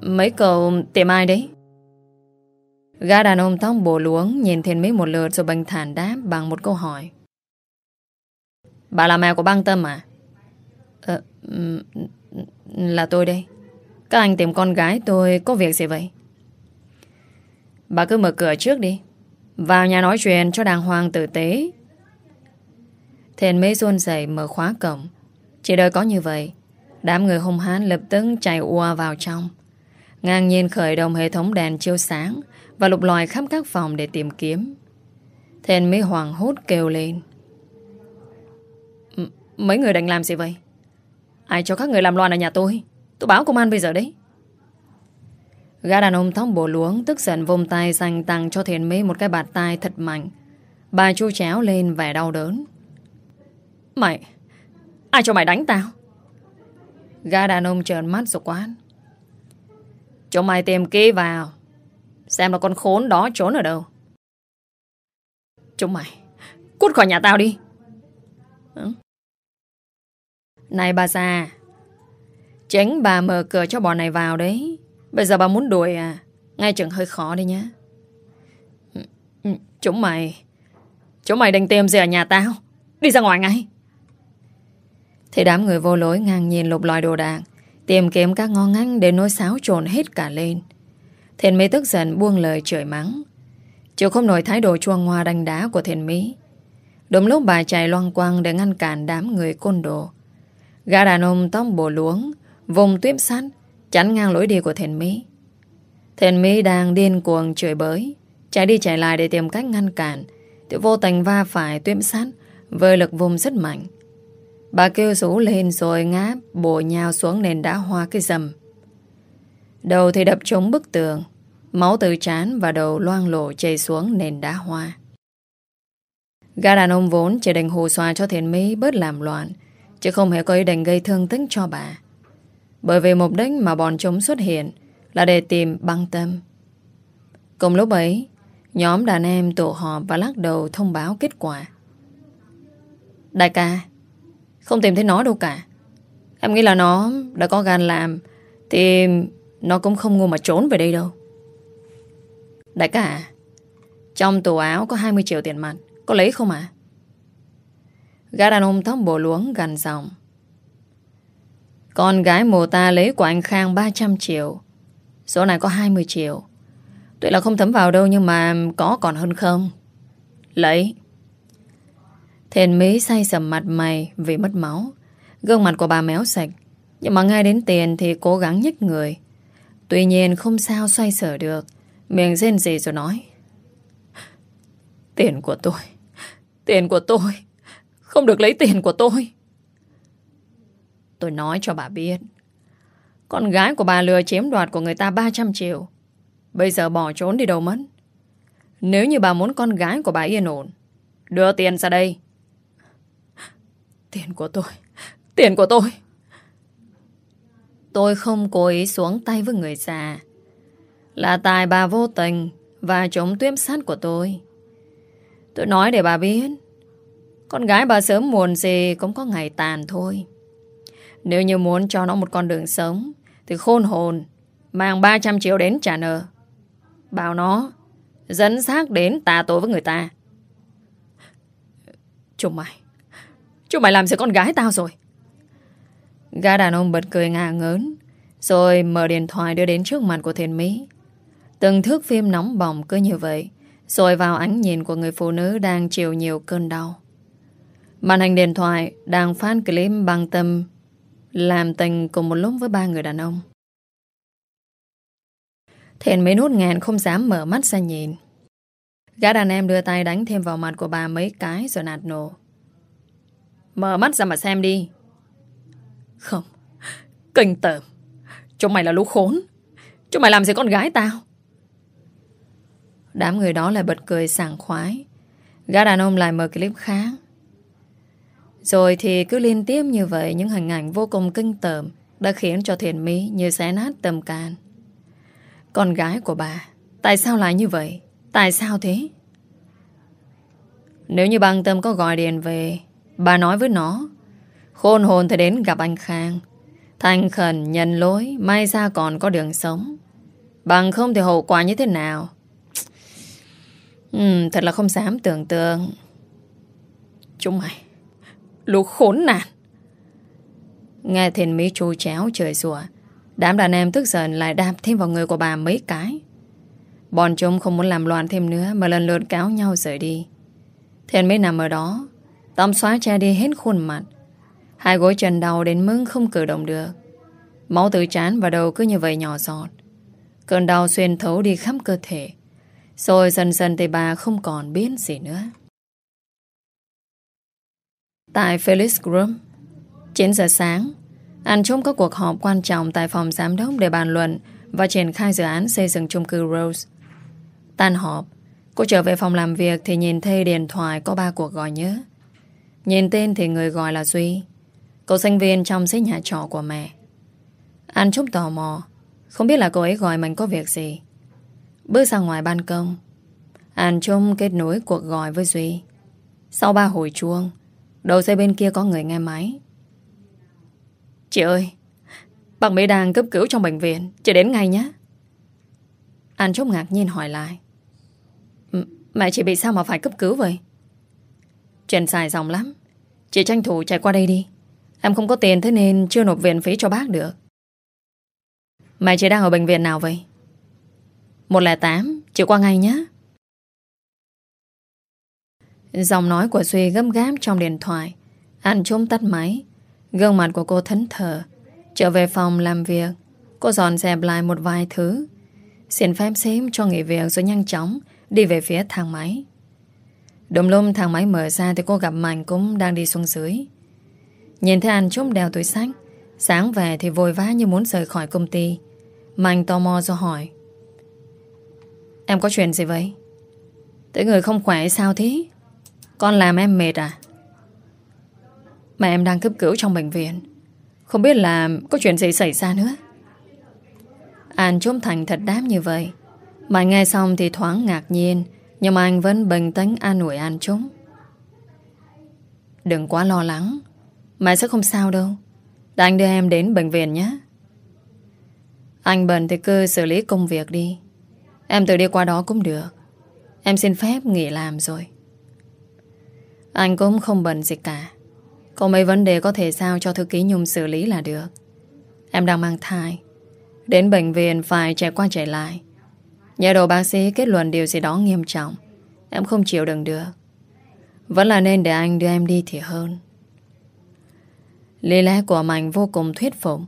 Mấy cậu tìm ai đấy? Gã đàn ông tóc bồ luống Nhìn Thiền mấy một lượt rồi bình thản đáp Bằng một câu hỏi. Bà là mẹ của băng tâm à? Ờ, là tôi đây. Các anh tìm con gái tôi Có việc gì vậy? Bà cứ mở cửa trước đi. Vào nhà nói chuyện cho đàng hoàng tử tế. Thiện mấy xuân dậy mở khóa cổng. Chỉ đợi có như vậy, Đám người hung hán lập tức chạy ua vào trong. Ngang nhiên khởi động hệ thống đèn chiếu sáng Và lục lòi khắp các phòng để tìm kiếm. Thiện mới hoàng hốt kêu lên. Mấy người định làm gì vậy? Ai cho các người làm loạn ở nhà tôi? Tôi báo công an bây giờ đấy. Gã đàn ông tóc bổ luống, Tức giận vùng tay dành tặng cho Thiện mỹ Một cái bạt tay thật mạnh. Bà chu chéo lên vẻ đau đớn. Mày, Ai cho mày đánh tao? Gã đàn ông trợn mắt rồi quán Cho mày tìm kỹ vào, Xem là con khốn đó trốn ở đâu. Chúng mày, Cút khỏi nhà tao đi. Ừ? Này bà già, tránh bà mở cửa cho bọn này vào đấy. Bây giờ bà muốn đuổi à? Ngay chừng hơi khó đi nhá. Ừ, ừ, chúng mày Chúng mày định tìm gì ở nhà tao? Đi ra ngoài ngay. Thì đám người vô lối ngang nhìn lục lòi đồ đạc, Tìm kiếm các ngon ngăn Để nối xáo trồn hết cả lên. Thiền Mỹ tức giận buông lời chửi mắng. Chịu không nổi thái độ chuông hoa đánh đá của Thiền Mỹ. Đúng lúc bà chạy loang quang Để ngăn cản đám người côn đồ. Gã đàn ông tóc bổ luống, Vùng tuyếp sắt, Chắn ngang lối đi của thiền Mỹ. Thiền Mỹ đang điên cuồng chửi bới, Chạy đi chạy lại để tìm cách ngăn cản. Thì vô tình va phải tuyếp sắt Với lực vùng rất mạnh. Bà kêu rú lên rồi ngáp Bổ nhào xuống nền đá hoa cái rầm. Đầu thì đập trúng bức tường, Máu từ chán và đầu loang lổ chảy xuống nền đá hoa. Gã đàn ông vốn chỉ định hồ xoa cho thiền Mỹ bớt làm loạn, Chứ không hề có ý định gây thương tích cho bà. Bởi vì mục đích mà bọn chúng xuất hiện Là để tìm băng tâm. Cùng lúc ấy, Nhóm đàn em tụ họp và lắc đầu thông báo kết quả. Đại ca không tìm thấy nó đâu cả. Em nghĩ là nó đã có gan làm, Thì nó cũng không ngu mà trốn về đây đâu. Đại ca à, Trong tủ áo có 20 triệu tiền mặt, Có lấy không ạ? À? Gã đàn ông tóc bổ luống gần dòng Con gái mồ ta lấy của anh Khang 300 triệu, Số này có 20 triệu. Tuy là không thấm vào đâu Nhưng mà có còn hơn không? Lấy. Thiền Mỹ say sầm mặt mày Vì mất máu. Gương mặt của bà méo sạch, Nhưng mà ngay đến tiền thì cố gắng nhích người. Tuy nhiên không sao xoay sở được, Miệng rên gì rồi nói, Tiền của tôi, Tiền của tôi, Không được lấy tiền của tôi. Tôi nói cho bà biết, Con gái của bà lừa chiếm đoạt của người ta 300 triệu, Bây giờ bỏ trốn đi đâu mất. Nếu như bà muốn con gái của bà yên ổn, Đưa tiền ra đây. Tiền của tôi. Tiền của tôi. Tôi không cố ý xuống tay với người già. Là tài bà vô tình Và chống tuyếp sát của tôi. Tôi nói để bà biết Con gái bà sớm muộn gì Cũng có ngày tàn thôi. Nếu như muốn cho nó một con đường sống Thì khôn hồn Mang 300 triệu đến trả nợ. Bảo nó Dẫn xác đến tà tội với người ta. Chúng mày Chúng mày làm gì con gái tao rồi. Gã đàn ông bật cười ngả ngớn, Rồi mở điện thoại đưa đến trước mặt của thiền Mỹ. Từng thước phim nóng bỏng cứ như vậy, Rồi vào ánh nhìn của người phụ nữ Đang chịu nhiều cơn đau. Màn hình điện thoại Đang phát clip bằng tâm, Làm tình cùng một lúc với ba người đàn ông. Thiền Mỹ nút ngàn không dám mở mắt ra nhìn. Gã đàn em đưa tay đánh thêm vào mặt của bà mấy cái rồi nạt nổ. Mở mắt ra mà xem đi. Không. Kinh tởm. Chúng mày là lũ khốn. Chúng mày làm gì con gái tao? Đám người đó lại bật cười sảng khoái. Gã đàn ông lại mở clip khác. Rồi thì cứ liên tiếp như vậy, Những hình ảnh vô cùng kinh tởm Đã khiến cho thiền mỹ như xé nát tâm can. Con gái của bà, Tại sao lại như vậy? Tại sao thế? Nếu như băng tâm có gọi điện về Bà nói với nó Khôn hồn thì đến gặp anh Khang. Thành khẩn nhận lỗi May ra còn có đường sống. Bằng không thì hậu quả như thế nào? Ừ, Thật là không dám tưởng tượng. Chúng mày Lũ khốn nạn. Nghe thiền mỹ chu chéo trời rùa Đám đàn em tức giận lại đạp thêm vào người của bà mấy cái. Bọn chúng không muốn làm loạn thêm nữa Mà lần lượt cáo nhau rời đi. Thiền mỹ nằm ở đó Tóm xóa che đi hết khuôn mặt. Hai gối chân đau đến mức không cử động được. Máu từ chán và đầu cứ như vậy nhỏ giọt. Cơn đau xuyên thấu đi khắp cơ thể. Rồi dần dần thì bà không còn biết gì nữa. Tại Felix Group 9 giờ sáng Anh Trung có cuộc họp quan trọng Tại phòng giám đốc để bàn luận Và triển khai dự án xây dựng chung cư Rose. Tan họp, Cô trở về phòng làm việc Thì nhìn thấy điện thoại có ba cuộc gọi nhớ. Nhìn tên thì người gọi là Duy. Cậu sinh viên trong xế nhà trọ của mẹ. An Trúc tò mò. Không biết là cô ấy gọi mình có việc gì. Bước ra ngoài ban công. An Trúc kết nối cuộc gọi với Duy. Sau ba hồi chuông, Đầu dây bên kia có người nghe máy. Chị ơi bằng Mỹ đang cấp cứu trong bệnh viện. Chị đến ngay nhé. An Trúc ngạc nhiên hỏi lại. Mẹ chị bị sao mà phải cấp cứu vậy? Chuyện dài dòng lắm. Chị tranh thủ chạy qua đây đi. Em không có tiền thế nên chưa nộp viện phí cho bác được. Mày chị đang ở bệnh viện nào vậy? 108 Chị qua ngay nhé. Giọng nói của Duy gấp gáp trong điện thoại. Anh trốn tắt máy. Gương mặt của cô thấn thở Trở về phòng làm việc. Cô dọn dẹp lại một vài thứ. Xin phép xếm cho nghỉ việc rồi nhanh chóng Đi về phía thang máy. Đúng lúc thang máy mở ra Thì cô gặp Mạnh cũng đang đi xuống dưới Nhìn thấy anh trúc đeo túi sách, Sáng về thì vội vã như muốn rời khỏi công ty Mạnh tò mò do hỏi, Em có chuyện gì vậy? Tới người không khỏe sao thế? Con làm em mệt à? Mà em đang cấp cứu trong bệnh viện Không biết là có chuyện gì xảy ra nữa Anh trốn thành thật đáp như vậy Mà nghe xong thì thoáng ngạc nhiên nhưng mà anh vẫn bình tĩnh an ủi anh chúng Đừng quá lo lắng. Mẹ sẽ không sao đâu. Để anh đưa em đến bệnh viện nhé. Anh bận thì cứ xử lý công việc đi. Em tự đi qua đó cũng được. Em xin phép nghỉ làm rồi. Anh cũng không bận gì cả. Có mấy vấn đề có thể sao cho thư ký Nhung xử lý là được. Em đang mang thai. Đến bệnh viện phải chạy qua chạy lại. Nhà đồ bác sĩ kết luận điều gì đó nghiêm trọng. Em không chịu đựng được. Vẫn là nên để anh đưa em đi thì hơn. Lý lẽ của Mạnh vô cùng thuyết phục.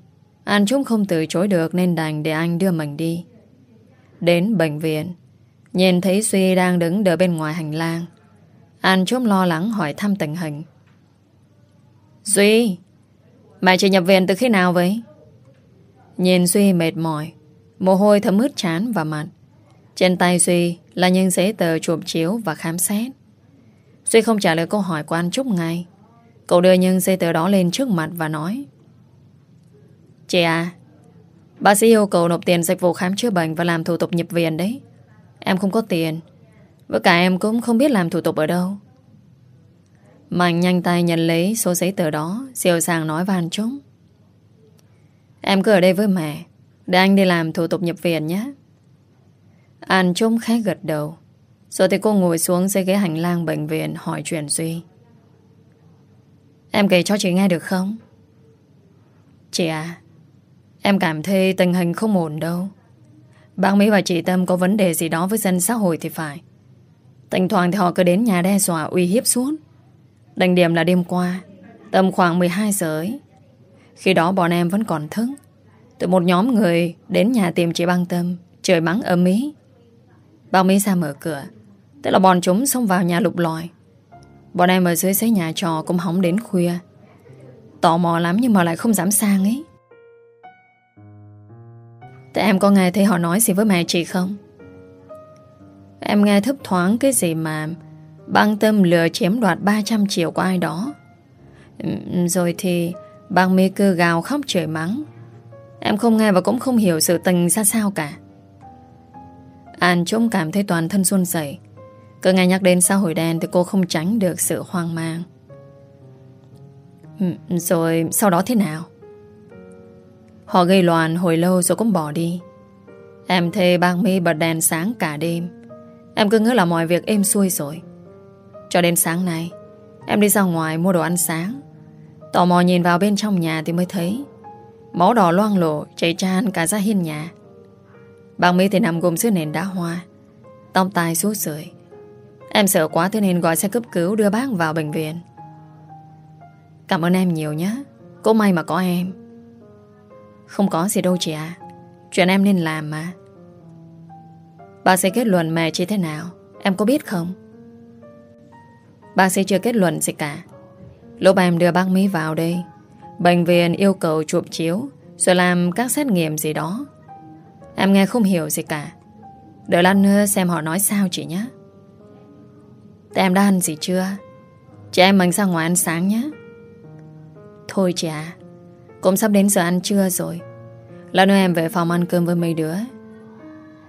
Anh chúng không từ chối được Nên đành để anh đưa mình đi. Đến bệnh viện, Nhìn thấy Suy đang đứng đợi bên ngoài hành lang. Anh chúng lo lắng hỏi thăm tình hình. Duy Mẹ chị nhập viện từ khi nào vậy? Nhìn Duy mệt mỏi, Mồ hôi thấm ướt chán và mặt. Trên tay Duy là những giấy tờ chụp chiếu và khám xét. Duy không trả lời câu hỏi của anh Trúc ngay Cậu đưa những giấy tờ đó lên trước mặt và nói, Chị à Bác sĩ yêu cầu nộp tiền dịch vụ khám chữa bệnh Và làm thủ tục nhập viện đấy. Em không có tiền. Với cả em cũng không biết làm thủ tục ở đâu. Mạnh nhanh tay nhận lấy số giấy tờ đó Siêu sàng nói với anh Trúc Em cứ ở đây với mẹ, Để anh đi làm thủ tục nhập viện nhé. An Trúc khẽ gật đầu. Rồi thì cô ngồi xuống dưới ghế hành lang bệnh viện Hỏi chuyện Duy. Em kể cho chị nghe được không? Chị à Em cảm thấy tình hình không ổn đâu. Bác Mỹ và chị Tâm có vấn đề gì đó với dân xã hội thì phải. Tình thoảng thì họ cứ đến nhà đe dọa, uy hiếp suốt. Đành điểm là đêm qua, Tầm khoảng 12 giờ ấy. Khi đó bọn em vẫn còn thức. Từ một nhóm người đến nhà tìm chị băng tâm, Trời mắng ấm ý Bác Mỹ ra mở cửa. Tức là bọn chúng xông vào nhà lục lòi Bọn em ở dưới xế nhà trò cũng hóng đến khuya. Tò mò lắm nhưng mà lại không dám sang ấy. Thế em có nghe thấy họ nói gì với mẹ chị không? Em nghe thấp thoáng cái gì mà Băng tâm lừa chiếm đoạt 300 triệu của ai đó. Rồi thì Băng mê cơ gào khóc trời mắng. Em không nghe và cũng không hiểu sự tình ra sao cả. An trông cảm thấy toàn thân run rẩy. Cứ nghe nhắc đến xã hội đen Thì cô không tránh được sự hoang mang. Rồi sau đó thế nào? Họ gây loạn hồi lâu rồi cũng bỏ đi. Em thề bác mi bật đèn sáng cả đêm. Em cứ ngỡ là mọi việc êm xuôi rồi. Cho đến sáng nay, Em đi ra ngoài mua đồ ăn sáng. Tò mò nhìn vào bên trong nhà thì mới thấy. Máu đỏ loang lổ, Chảy tràn cả ra hiên nhà. Bác mỹ thì nằm gồm dưới nền đá hoa. Tóc tai suốt rời Em sợ quá thế nên gọi xe cấp cứu đưa bác vào bệnh viện. Cảm ơn em nhiều nhé. Cũng may mà có em. Không có gì đâu chị à Chuyện em nên làm mà. Bác sĩ kết luận mẹ chị thế nào? Em có biết không? Bác sĩ chưa kết luận gì cả. Lúc em đưa bác Mỹ vào đây, Bệnh viện yêu cầu chụp chiếu, Rồi làm các xét nghiệm gì đó. Em nghe không hiểu gì cả. Đợi lát nữa xem họ nói sao chị nhé. Thế em đã ăn gì chưa? Chị em mình ra ngoài ăn sáng nhé. Thôi chị à cũng sắp đến giờ ăn trưa rồi. Lát nữa em về phòng ăn cơm với mấy đứa.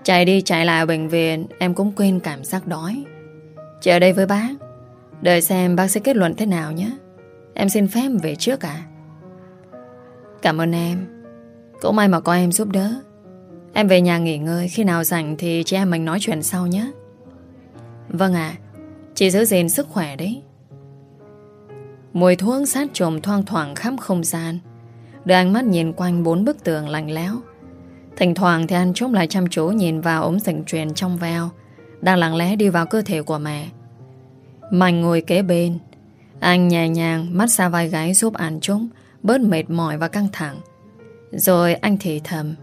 Chạy đi chạy lại ở bệnh viện, Em cũng quên cảm giác đói. Chị ở đây với bác, Đợi xem bác sẽ kết luận thế nào nhé. Em xin phép về trước à Cảm ơn em. Cũng may mà có em giúp đỡ. Em về nhà nghỉ ngơi, Khi nào rảnh thì chị em mình nói chuyện sau nhé. Vâng ạ, Chị giữ gìn sức khỏe đấy. Mùi thuốc sát trồm thoang thoảng khắp không gian, Đưa ánh mắt nhìn quanh bốn bức tường lạnh lẽo. Thỉnh thoảng thì anh Trúc lại chăm chú nhìn vào ống dẫn truyền trong veo, Đang lặng lẽ đi vào cơ thể của mẹ. Mạnh ngồi kế bên, Anh nhẹ nhàng mắt xa vai gái giúp anh Trúc Bớt mệt mỏi và căng thẳng. Rồi anh thì thầm.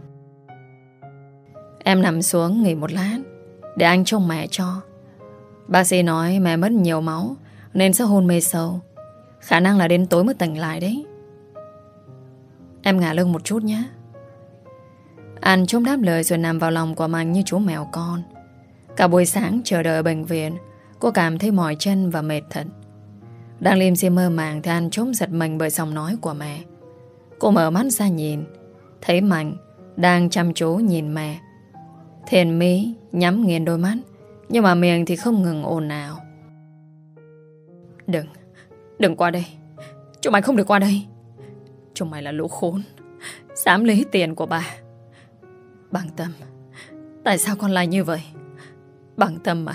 Em nằm xuống nghỉ một lát, Để anh trông mẹ cho. Bác sĩ nói mẹ mất nhiều máu, Nên sẽ hôn mê sâu. Khả năng là đến tối mới tỉnh lại đấy. Em ngả lưng một chút nhé. Anh chống đáp lời rồi nằm vào lòng của mình như chú mèo con. Cả buổi sáng chờ đợi ở bệnh viện, Cô cảm thấy mỏi chân và mệt thật. Đang liêm si mơ màng Thì anh chống giật mình bởi giọng nói của mẹ. Cô mở mắt ra nhìn, Thấy Mạnh đang chăm chú nhìn mẹ. Thiền mỹ nhắm nghiền đôi mắt, Nhưng mà miệng thì không ngừng ồn ào. Đừng Đừng qua đây. Chúng mày không được qua đây. Chúng mày là lũ khốn, Dám lấy tiền của bà. Bằng tâm, Tại sao con lại như vậy? Bằng tâm mà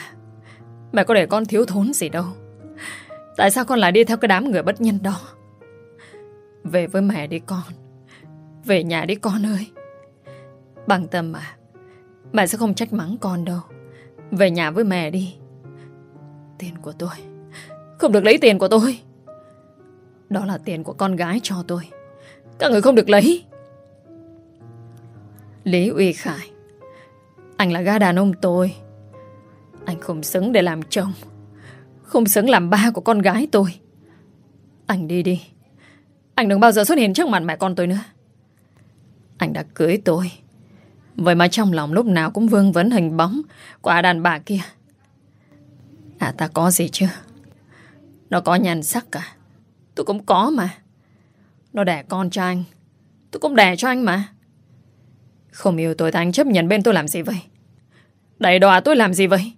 Mẹ có để con thiếu thốn gì đâu. Tại sao con lại đi theo cái đám người bất nhân đó? Về với mẹ đi con, Về nhà đi con ơi. Bằng tâm mà Bà sẽ không trách mắng con đâu. Về nhà với mẹ đi. Tiền của tôi. Không được lấy tiền của tôi. Đó là tiền của con gái cho tôi. Các người không được lấy. Lý Uy Khải. Anh là gã đàn ông tôi. Anh không xứng để làm chồng. Không xứng làm ba của con gái tôi. Anh đi đi. Anh đừng bao giờ xuất hiện trước mặt mẹ con tôi nữa. Anh đã cưới tôi. Vậy mà trong lòng lúc nào cũng vương vấn hình bóng của đàn bà kia. À ta có gì chứ? Nó có nhan sắc cả. Tôi cũng có mà. Nó đẻ con cho anh. Tôi cũng đẻ cho anh mà. Không yêu tôi thì anh chấp nhận bên tôi làm gì vậy? Đẩy đọa tôi làm gì vậy?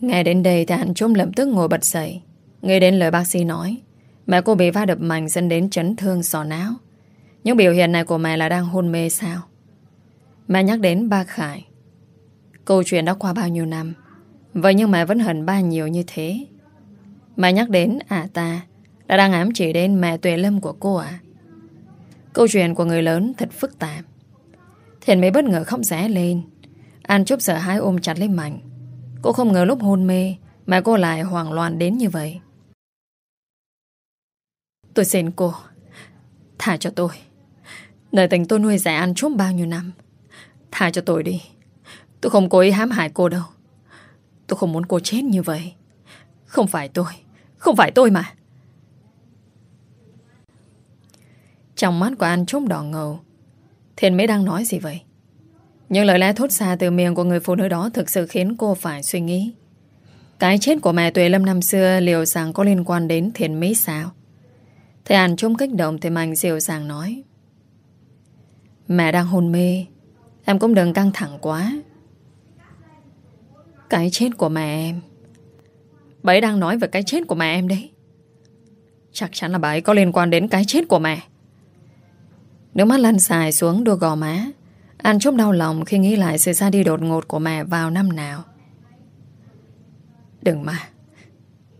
Nghe đến đây thì anh trốn lập tức ngồi bật dậy. Nghe đến lời bác sĩ nói, mẹ cô bị va đập mạnh dẫn đến chấn thương sọ não. Những biểu hiện này của mẹ là đang hôn mê sao? Mẹ nhắc đến ba Khải. Câu chuyện đã qua bao nhiêu năm, vậy nhưng mẹ vẫn hận ba nhiều như thế. Mẹ nhắc đến à ta đã đang ám chỉ đến mẹ tuệ lâm của cô à. Câu chuyện của người lớn thật phức tạp. Thiện mới bất ngờ khóc rẽ lên. An Trúc sợ hãi ôm chặt lấy Mạnh. Cô không ngờ lúc hôn mê mà cô lại hoảng loạn đến như vậy. Tôi xin cô Thả cho tôi Nơi tình tôi nuôi dạy ăn Trúc bao nhiêu năm? Thả cho tôi đi. Tôi không cố ý hãm hại cô đâu. Tôi không muốn cô chết như vậy. Không phải tôi. Không phải tôi mà. Trong mắt của anh Trúc đỏ ngầu. Thiện mới đang nói gì vậy? Những lời lẽ thốt ra từ miệng của người phụ nữ đó thực sự khiến cô phải suy nghĩ. Cái chết của mẹ Tuệ Lâm năm xưa liệu rằng có liên quan đến thiền mỹ sao? Thầy An trông kích động thì Mạnh dịu dàng nói. Mẹ đang hôn mê, em cũng đừng căng thẳng quá. Cái chết của mẹ em. Bà ấy đang nói về cái chết của mẹ em đấy. Chắc chắn là bà ấy có liên quan đến cái chết của mẹ. Nước mắt lăn xài xuống đôi gò má An chút đau lòng khi nghĩ lại sự ra đi đột ngột của mẹ vào năm nào. Đừng mà.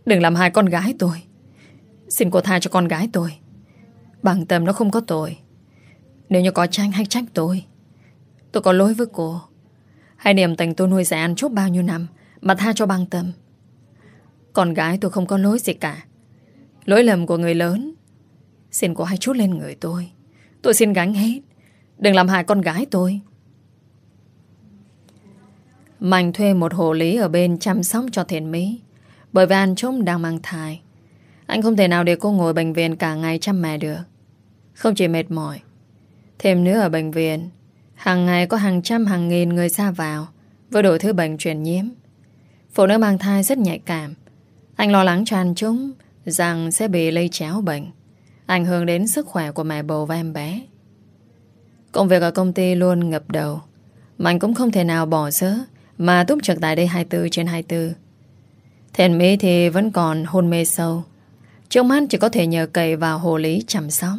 Đừng làm hại con gái tôi. Xin cô tha cho con gái tôi. Bằng tâm nó không có tội. Nếu như có tranh hay trách tôi, tôi có lỗi với cô. Hay niềm tình tôi nuôi dạy ăn chút bao nhiêu năm mà tha cho băng tâm. Con gái tôi không có lỗi gì cả. Lỗi lầm của người lớn. Xin cô hãy chút lên người tôi. Tôi xin gánh hết. Đừng làm hại con gái tôi Mạnh thuê một hộ lý ở bên chăm sóc cho thiện mỹ Bởi vì anh Trúc đang mang thai Anh không thể nào để cô ngồi bệnh viện cả ngày chăm mẹ được Không chỉ mệt mỏi Thêm nữa ở bệnh viện, Hàng ngày có hàng trăm, hàng nghìn người ra vào Với đổi thứ bệnh truyền nhiễm. Phụ nữ mang thai rất nhạy cảm. Anh lo lắng cho anh chúng Rằng sẽ bị lây chéo bệnh, Ảnh hưởng đến sức khỏe của mẹ bầu và em bé. Công việc ở công ty luôn ngập đầu Mạnh cũng không thể nào bỏ sớ Mà túc trực tại đây 24 trên 24 Thiện Mỹ thì vẫn còn hôn mê sâu. Trước mắt chỉ có thể nhờ cậy vào hồ lý chăm sóc.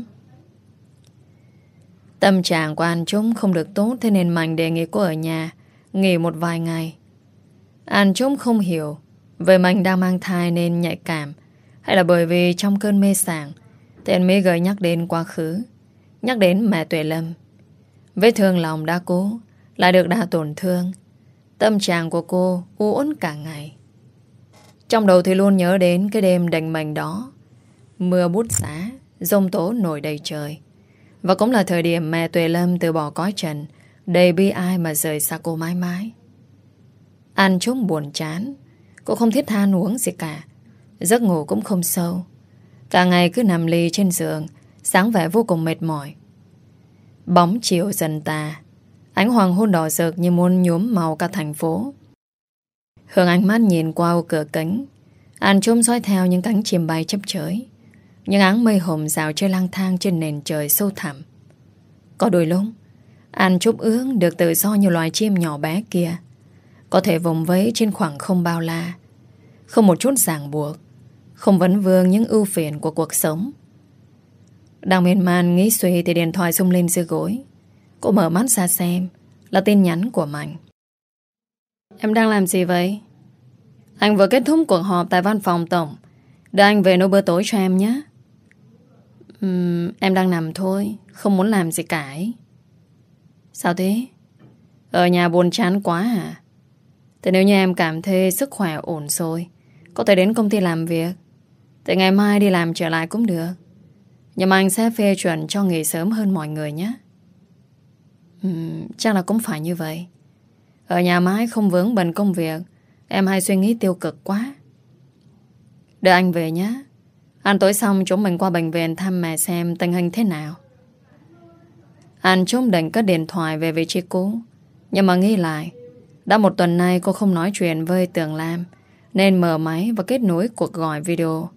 Tâm trạng của anh Trúc không được tốt, Thế nên Mạnh đề nghị cô ở nhà, Nghỉ một vài ngày. Anh Trúc không hiểu Về Mạnh đang mang thai nên nhạy cảm, Hay là bởi vì trong cơn mê sảng, Tên mới gợi nhắc đến quá khứ, Nhắc đến mẹ Tuệ Lâm. Vết thương lòng đã cố, Lại được đa tổn thương. Tâm trạng của cô u uốn cả ngày. Trong đầu thì luôn nhớ đến Cái đêm đành mệnh đó. Mưa bút xá, Rông tố nổi đầy trời. Và cũng là thời điểm mẹ Tuệ Lâm từ bỏ cõi trần, Đầy bi ai mà rời xa cô mãi mãi. Ăn chung buồn chán, Cô không thiết than uống gì cả, Giấc ngủ cũng không sâu. Cả ngày cứ nằm lì trên giường, Sáng vẻ vô cùng mệt mỏi. Bóng chiều dần tà, Ánh hoàng hôn đỏ rực như muốn nhuốm màu cả thành phố. Hương ánh mắt nhìn qua ô cửa kính, An trôm dõi theo những cánh chim bay chấp chới. Những áng mây hồng rào chơi lang thang trên nền trời sâu thẳm Có đôi lúc An chúc ước được tự do như loài chim nhỏ bé kia Có thể vùng vẫy trên khoảng không bao la Không một chút ràng buộc Không vấn vương những ưu phiền của cuộc sống đang miên man nghĩ suy thì điện thoại xung lên dưới gối. Cô mở mắt ra xem, là tin nhắn của Mạnh. Em đang làm gì vậy? Anh vừa kết thúc cuộc họp tại văn phòng tổng. Đưa anh về nấu bữa tối cho em nhé. Uhm, em đang nằm thôi, không muốn làm gì cả ấy. Sao thế? Ở nhà buồn chán quá à? Thế nếu như em cảm thấy sức khỏe ổn rồi, có thể đến công ty làm việc. Thế ngày mai đi làm trở lại cũng được. Nhưng mà anh sẽ phê chuẩn cho nghỉ sớm hơn mọi người nhé. Uhm, chắc là cũng phải như vậy. Ở nhà mãi không vướng bần công việc, em hay suy nghĩ tiêu cực quá. Đợi anh về nhé. Ăn tối xong chúng mình qua bệnh viện thăm mẹ xem tình hình thế nào. Anh chúng định cất điện thoại về vị trí cũ. Nhưng mà nghĩ lại, đã một tuần nay cô không nói chuyện với Tường Lam, nên mở máy và kết nối cuộc gọi video.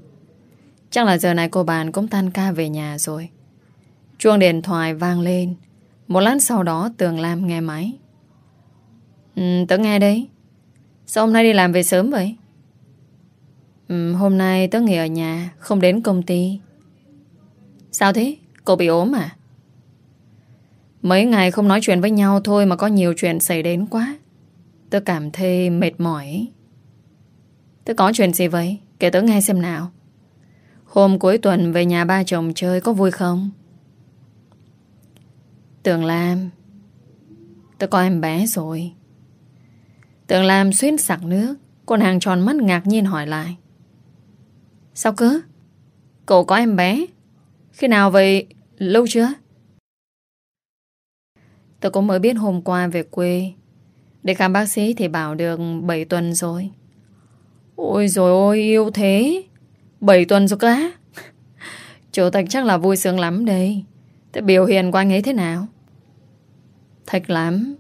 Chắc là giờ này cô bạn cũng tan ca về nhà rồi. Chuông điện thoại vang lên. Một lát sau đó Tường Lam nghe máy. Ừ, tớ nghe đấy. Sao hôm nay đi làm về sớm vậy? Ừ, hôm nay tớ nghỉ ở nhà, không đến công ty. Sao thế? Cô bị ốm à? Mấy ngày không nói chuyện với nhau thôi mà có nhiều chuyện xảy đến quá. Tớ cảm thấy mệt mỏi. Tớ có chuyện gì vậy? Kể tớ nghe xem nào. Hôm cuối tuần về nhà ba chồng chơi có vui không? Tường Lam Tớ có em bé rồi Tường Lam xuyên sặc nước Con hàng tròn mắt ngạc nhiên hỏi lại Sao cơ? Cậu có em bé? Khi nào vậy? Lâu chưa? Tôi cũng mới biết hôm qua về quê Để khám bác sĩ thì bảo được 7 tuần rồi Ôi rồi ôi, yêu thế 7 tuần rồi cả Chủ tịch chắc là vui sướng lắm đây Thế biểu hiện của anh ấy thế nào? thật lắm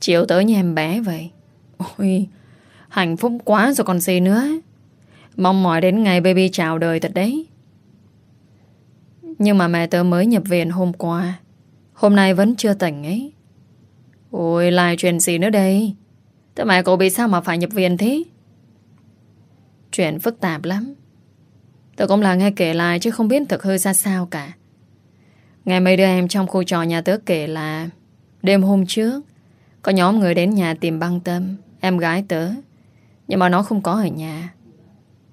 Chiều tới nhà em bé vậy Ôi, Hạnh phúc quá rồi còn gì nữa Mong mỏi đến ngày baby chào đời thật đấy. Nhưng mà mẹ tớ mới nhập viện hôm qua. Hôm nay vẫn chưa tỉnh ấy. Ôi, lại chuyện gì nữa đây? Thế mẹ cậu bị sao mà phải nhập viện thế? Chuyện phức tạp lắm. Tớ cũng là nghe kể lại Chứ không biết thực hư ra sao cả. Ngày mấy đứa em trong khu trò nhà tớ kể là Đêm hôm trước, Có nhóm người đến nhà tìm băng tâm, Em gái tớ. Nhưng mà nó không có ở nhà.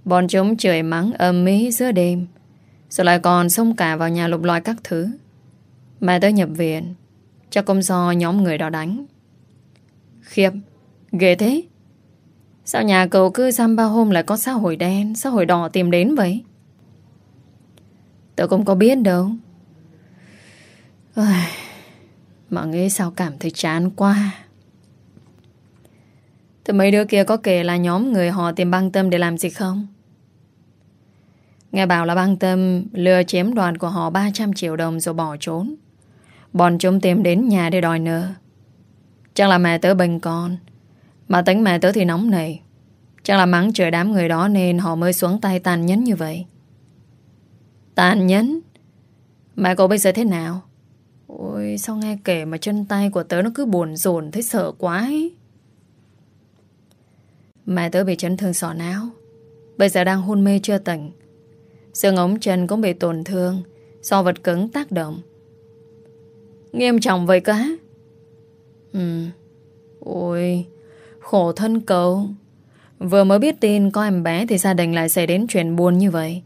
Bọn chúng trời mắng âm mỹ giữa đêm, Rồi lại còn xông cả vào nhà lục loại các thứ. Mẹ tới nhập viện Chắc cũng do nhóm người đó đánh. Khiếp, Ghê thế. Sao nhà cậu cứ giam ba hôm lại có xã hội đen, Xã hội đỏ tìm đến vậy? Tớ cũng có biết đâu. Mà nghĩ sao cảm thấy chán quá thì mấy đứa kia có kể là nhóm người họ tìm băng tâm để làm gì không? Nghe bảo là băng tâm lừa chiếm đoạt của họ 300 triệu đồng rồi bỏ trốn. Bọn chúng tìm đến nhà để đòi nợ. Chắc là mẹ tớ bệnh con. Mà tính mẹ tớ thì nóng này. Chắc là mắng trời đám người đó nên họ mới xuống tay tàn nhẫn như vậy. Tàn nhẫn? Mẹ cậu bây giờ thế nào? Ôi, sao nghe kể mà chân tay của tớ nó cứ buồn rồn, thấy sợ quá ấy. Mẹ tớ bị chấn thương sọ não. Bây giờ đang hôn mê chưa tỉnh. Xương ống chân cũng bị tổn thương, Do vật cứng tác động. Nghiêm trọng vậy cả Ừ. Ôi, Khổ thân cậu. Vừa mới biết tin có em bé Thì gia đình lại xảy đến chuyện buồn như vậy.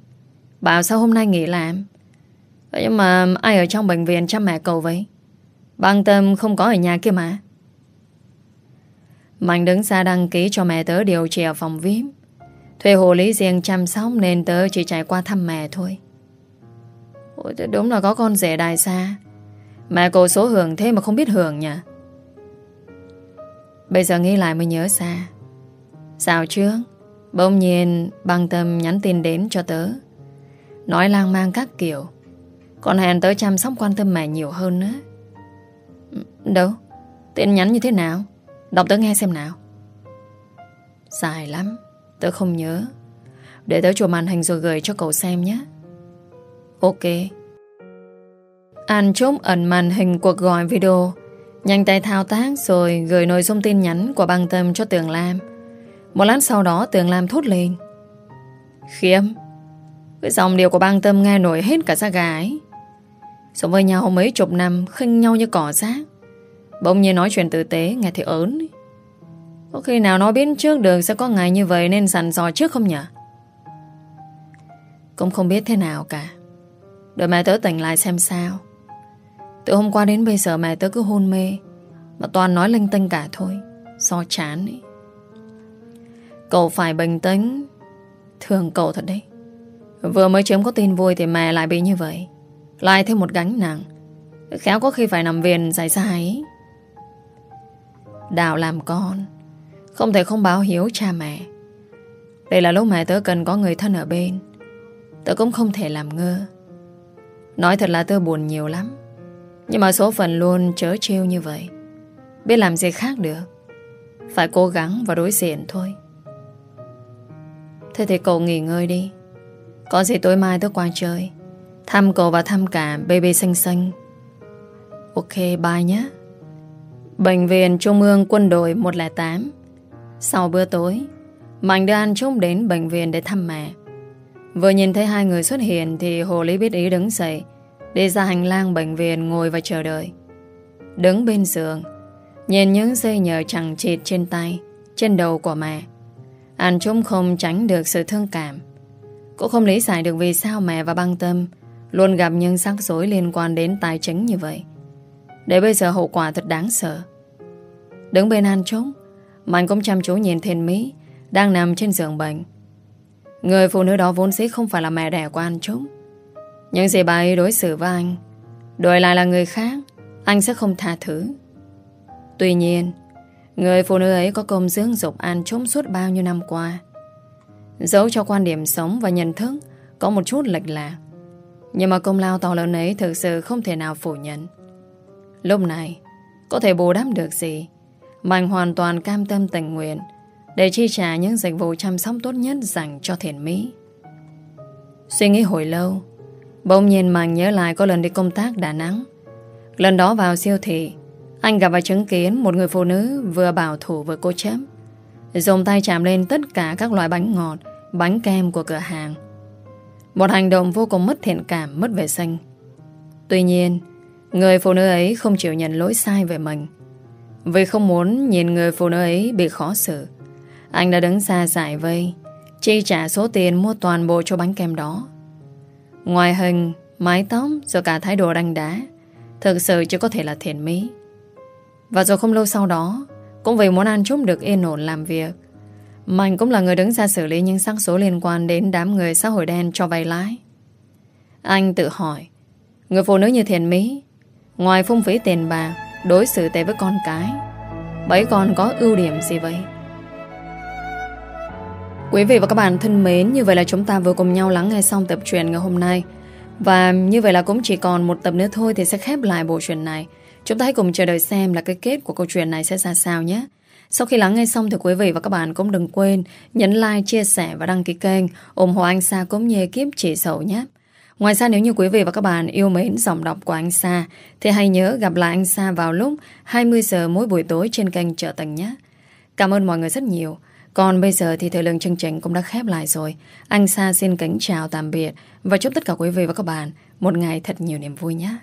Bảo sao hôm nay nghỉ làm? Nhưng mà ai ở trong bệnh viện chăm mẹ cậu vậy? Băng tâm không có ở nhà kia mà. Mạnh đứng xa đăng ký cho mẹ tớ điều trị ở phòng VIP Thuê hồ lý riêng chăm sóc Nên tớ chỉ chạy qua thăm mẹ thôi. Ôi, đúng là có con rể đài xa Mẹ cô số hưởng thế mà không biết hưởng nhỉ? Bây giờ nghĩ lại mới nhớ xa Sao trước Bỗng nhiên băng tâm nhắn tin đến cho tớ. Nói lang mang các kiểu. Còn hẹn tớ chăm sóc quan tâm mẹ nhiều hơn nữa. Ừ, đâu? Tin nhắn như thế nào? Đọc tớ nghe xem nào. Dài lắm, Tớ không nhớ. Để tớ chụp màn hình rồi gửi cho cậu xem nhé. Ok. An chốt ẩn màn hình cuộc gọi video. Nhanh tay thao tác rồi gửi nội dung tin nhắn của băng tâm cho Tường Lam. Một lát sau đó, Tường Lam thốt lên. Khiêm, Cái dòng điều của băng tâm nghe nổi hết cả da gái Sống với nhau mấy chục năm, khinh nhau như cỏ rác. Bỗng nhiên nói chuyện tử tế, Nghe thì ớn Có khi nào nói biết trước được Sẽ có ngày như vậy nên sẵn dò trước không nhỉ? Cũng không biết thế nào cả. Đợi mẹ tớ tỉnh lại xem sao. Từ hôm qua đến bây giờ mẹ tớ cứ hôn mê, Mà toàn nói linh tinh cả thôi, Do chán ấy. Cậu phải bình tĩnh. Thường cậu thật đấy. Vừa mới chớm có tin vui Thì mẹ lại bị như vậy. Lại thêm một gánh nặng. Khéo có khi phải nằm viện dài dài ấy. Đào làm con. Không thể không báo hiếu cha mẹ. Đây là lúc mẹ tớ cần có người thân ở bên. Tớ cũng không thể làm ngơ. Nói thật là tớ buồn nhiều lắm. Nhưng mà số phận luôn chớ trêu như vậy. Biết làm gì khác được. Phải cố gắng và đối diện thôi. Thế thì cậu nghỉ ngơi đi. Có gì tối mai tớ qua chơi. Thăm cậu và thăm cả baby xanh xanh Ok, bye nhé. Bệnh viện Trung ương quân đội 108 Sau bữa tối, Mạnh đưa An Trúc đến bệnh viện để thăm mẹ. Vừa nhìn thấy hai người xuất hiện Thì Hồ Lý biết ý đứng dậy, Đi ra hành lang bệnh viện ngồi và chờ đợi. Đứng bên giường, Nhìn những dây nhờ chẳng chịt trên tay, Trên đầu của mẹ. An Trúc không tránh được sự thương cảm. Cũng không lý giải được vì sao mẹ và băng tâm Luôn gặp những rắc rối liên quan đến tài chính như vậy. Để bây giờ hậu quả thật đáng sợ. Đứng bên An Trúc Mạnh cũng chăm chú nhìn Thiên Mỹ Đang nằm trên giường bệnh. Người phụ nữ đó vốn dĩ không phải là mẹ đẻ của An Trúc. Nhưng gì bà ấy đối xử với anh Đổi lại là người khác, Anh sẽ không tha thứ. Tuy nhiên, Người phụ nữ ấy có công dưỡng dục An Trúc suốt bao nhiêu năm qua. Giấu cho quan điểm sống và nhận thức Có một chút lệch lạc. Nhưng mà công lao to lớn ấy Thực sự không thể nào phủ nhận. Lúc này Có thể bù đắp được gì Mạnh hoàn toàn cam tâm tình nguyện để chi trả những dịch vụ chăm sóc tốt nhất dành cho thiền mỹ. Suy nghĩ hồi lâu, bỗng nhiên Mạnh nhớ lại có lần đi công tác Đà Nẵng. Lần đó vào siêu thị, anh gặp và chứng kiến một người phụ nữ vừa bảo thủ vừa cố chấp. Dùng tay chạm lên tất cả các loại bánh ngọt, bánh kem của cửa hàng. Một hành động vô cùng mất thiện cảm, mất vệ sinh. Tuy nhiên, người phụ nữ ấy không chịu nhận lỗi sai về mình. Vì không muốn nhìn người phụ nữ ấy bị khó xử Anh đã đứng ra giải vây Chi trả số tiền mua toàn bộ cho bánh kem đó Ngoài hình, mái tóc Rồi cả thái độ đanh đá Thực sự chỉ có thể là thiện mỹ Và rồi không lâu sau đó Cũng vì muốn ăn chúng được yên ổn làm việc Mạnh cũng là người đứng ra xử lý những xác số liên quan đến đám người xã hội đen cho vay lái. Anh tự hỏi, người phụ nữ như thiện mỹ, ngoài phung phí tiền bạc, Đối xử tệ với con cái Bấy con có ưu điểm gì vậy? Quý vị và các bạn thân mến Như vậy là chúng ta vừa cùng nhau lắng nghe xong tập truyện ngày hôm nay. Và như vậy là cũng chỉ còn một tập nữa thôi Thì sẽ khép lại bộ truyện này. Chúng ta hãy cùng chờ đợi xem là cái kết của câu chuyện này sẽ ra sao nhé. Sau khi lắng nghe xong thì quý vị và các bạn cũng đừng quên nhấn like, chia sẻ và đăng ký kênh ủng hộ anh Sa cũng như kiếp chỉ sầu nhé. Ngoài ra nếu như quý vị và các bạn yêu mến giọng đọc của anh Sa, thì hãy nhớ gặp lại anh Sa vào lúc 20 giờ mỗi buổi tối trên kênh Trợ Tầng nhé. Cảm ơn mọi người rất nhiều. Còn bây giờ thì thời lượng chương trình cũng đã khép lại rồi. Anh Sa xin kính chào tạm biệt và chúc tất cả quý vị và các bạn một ngày thật nhiều niềm vui nhé.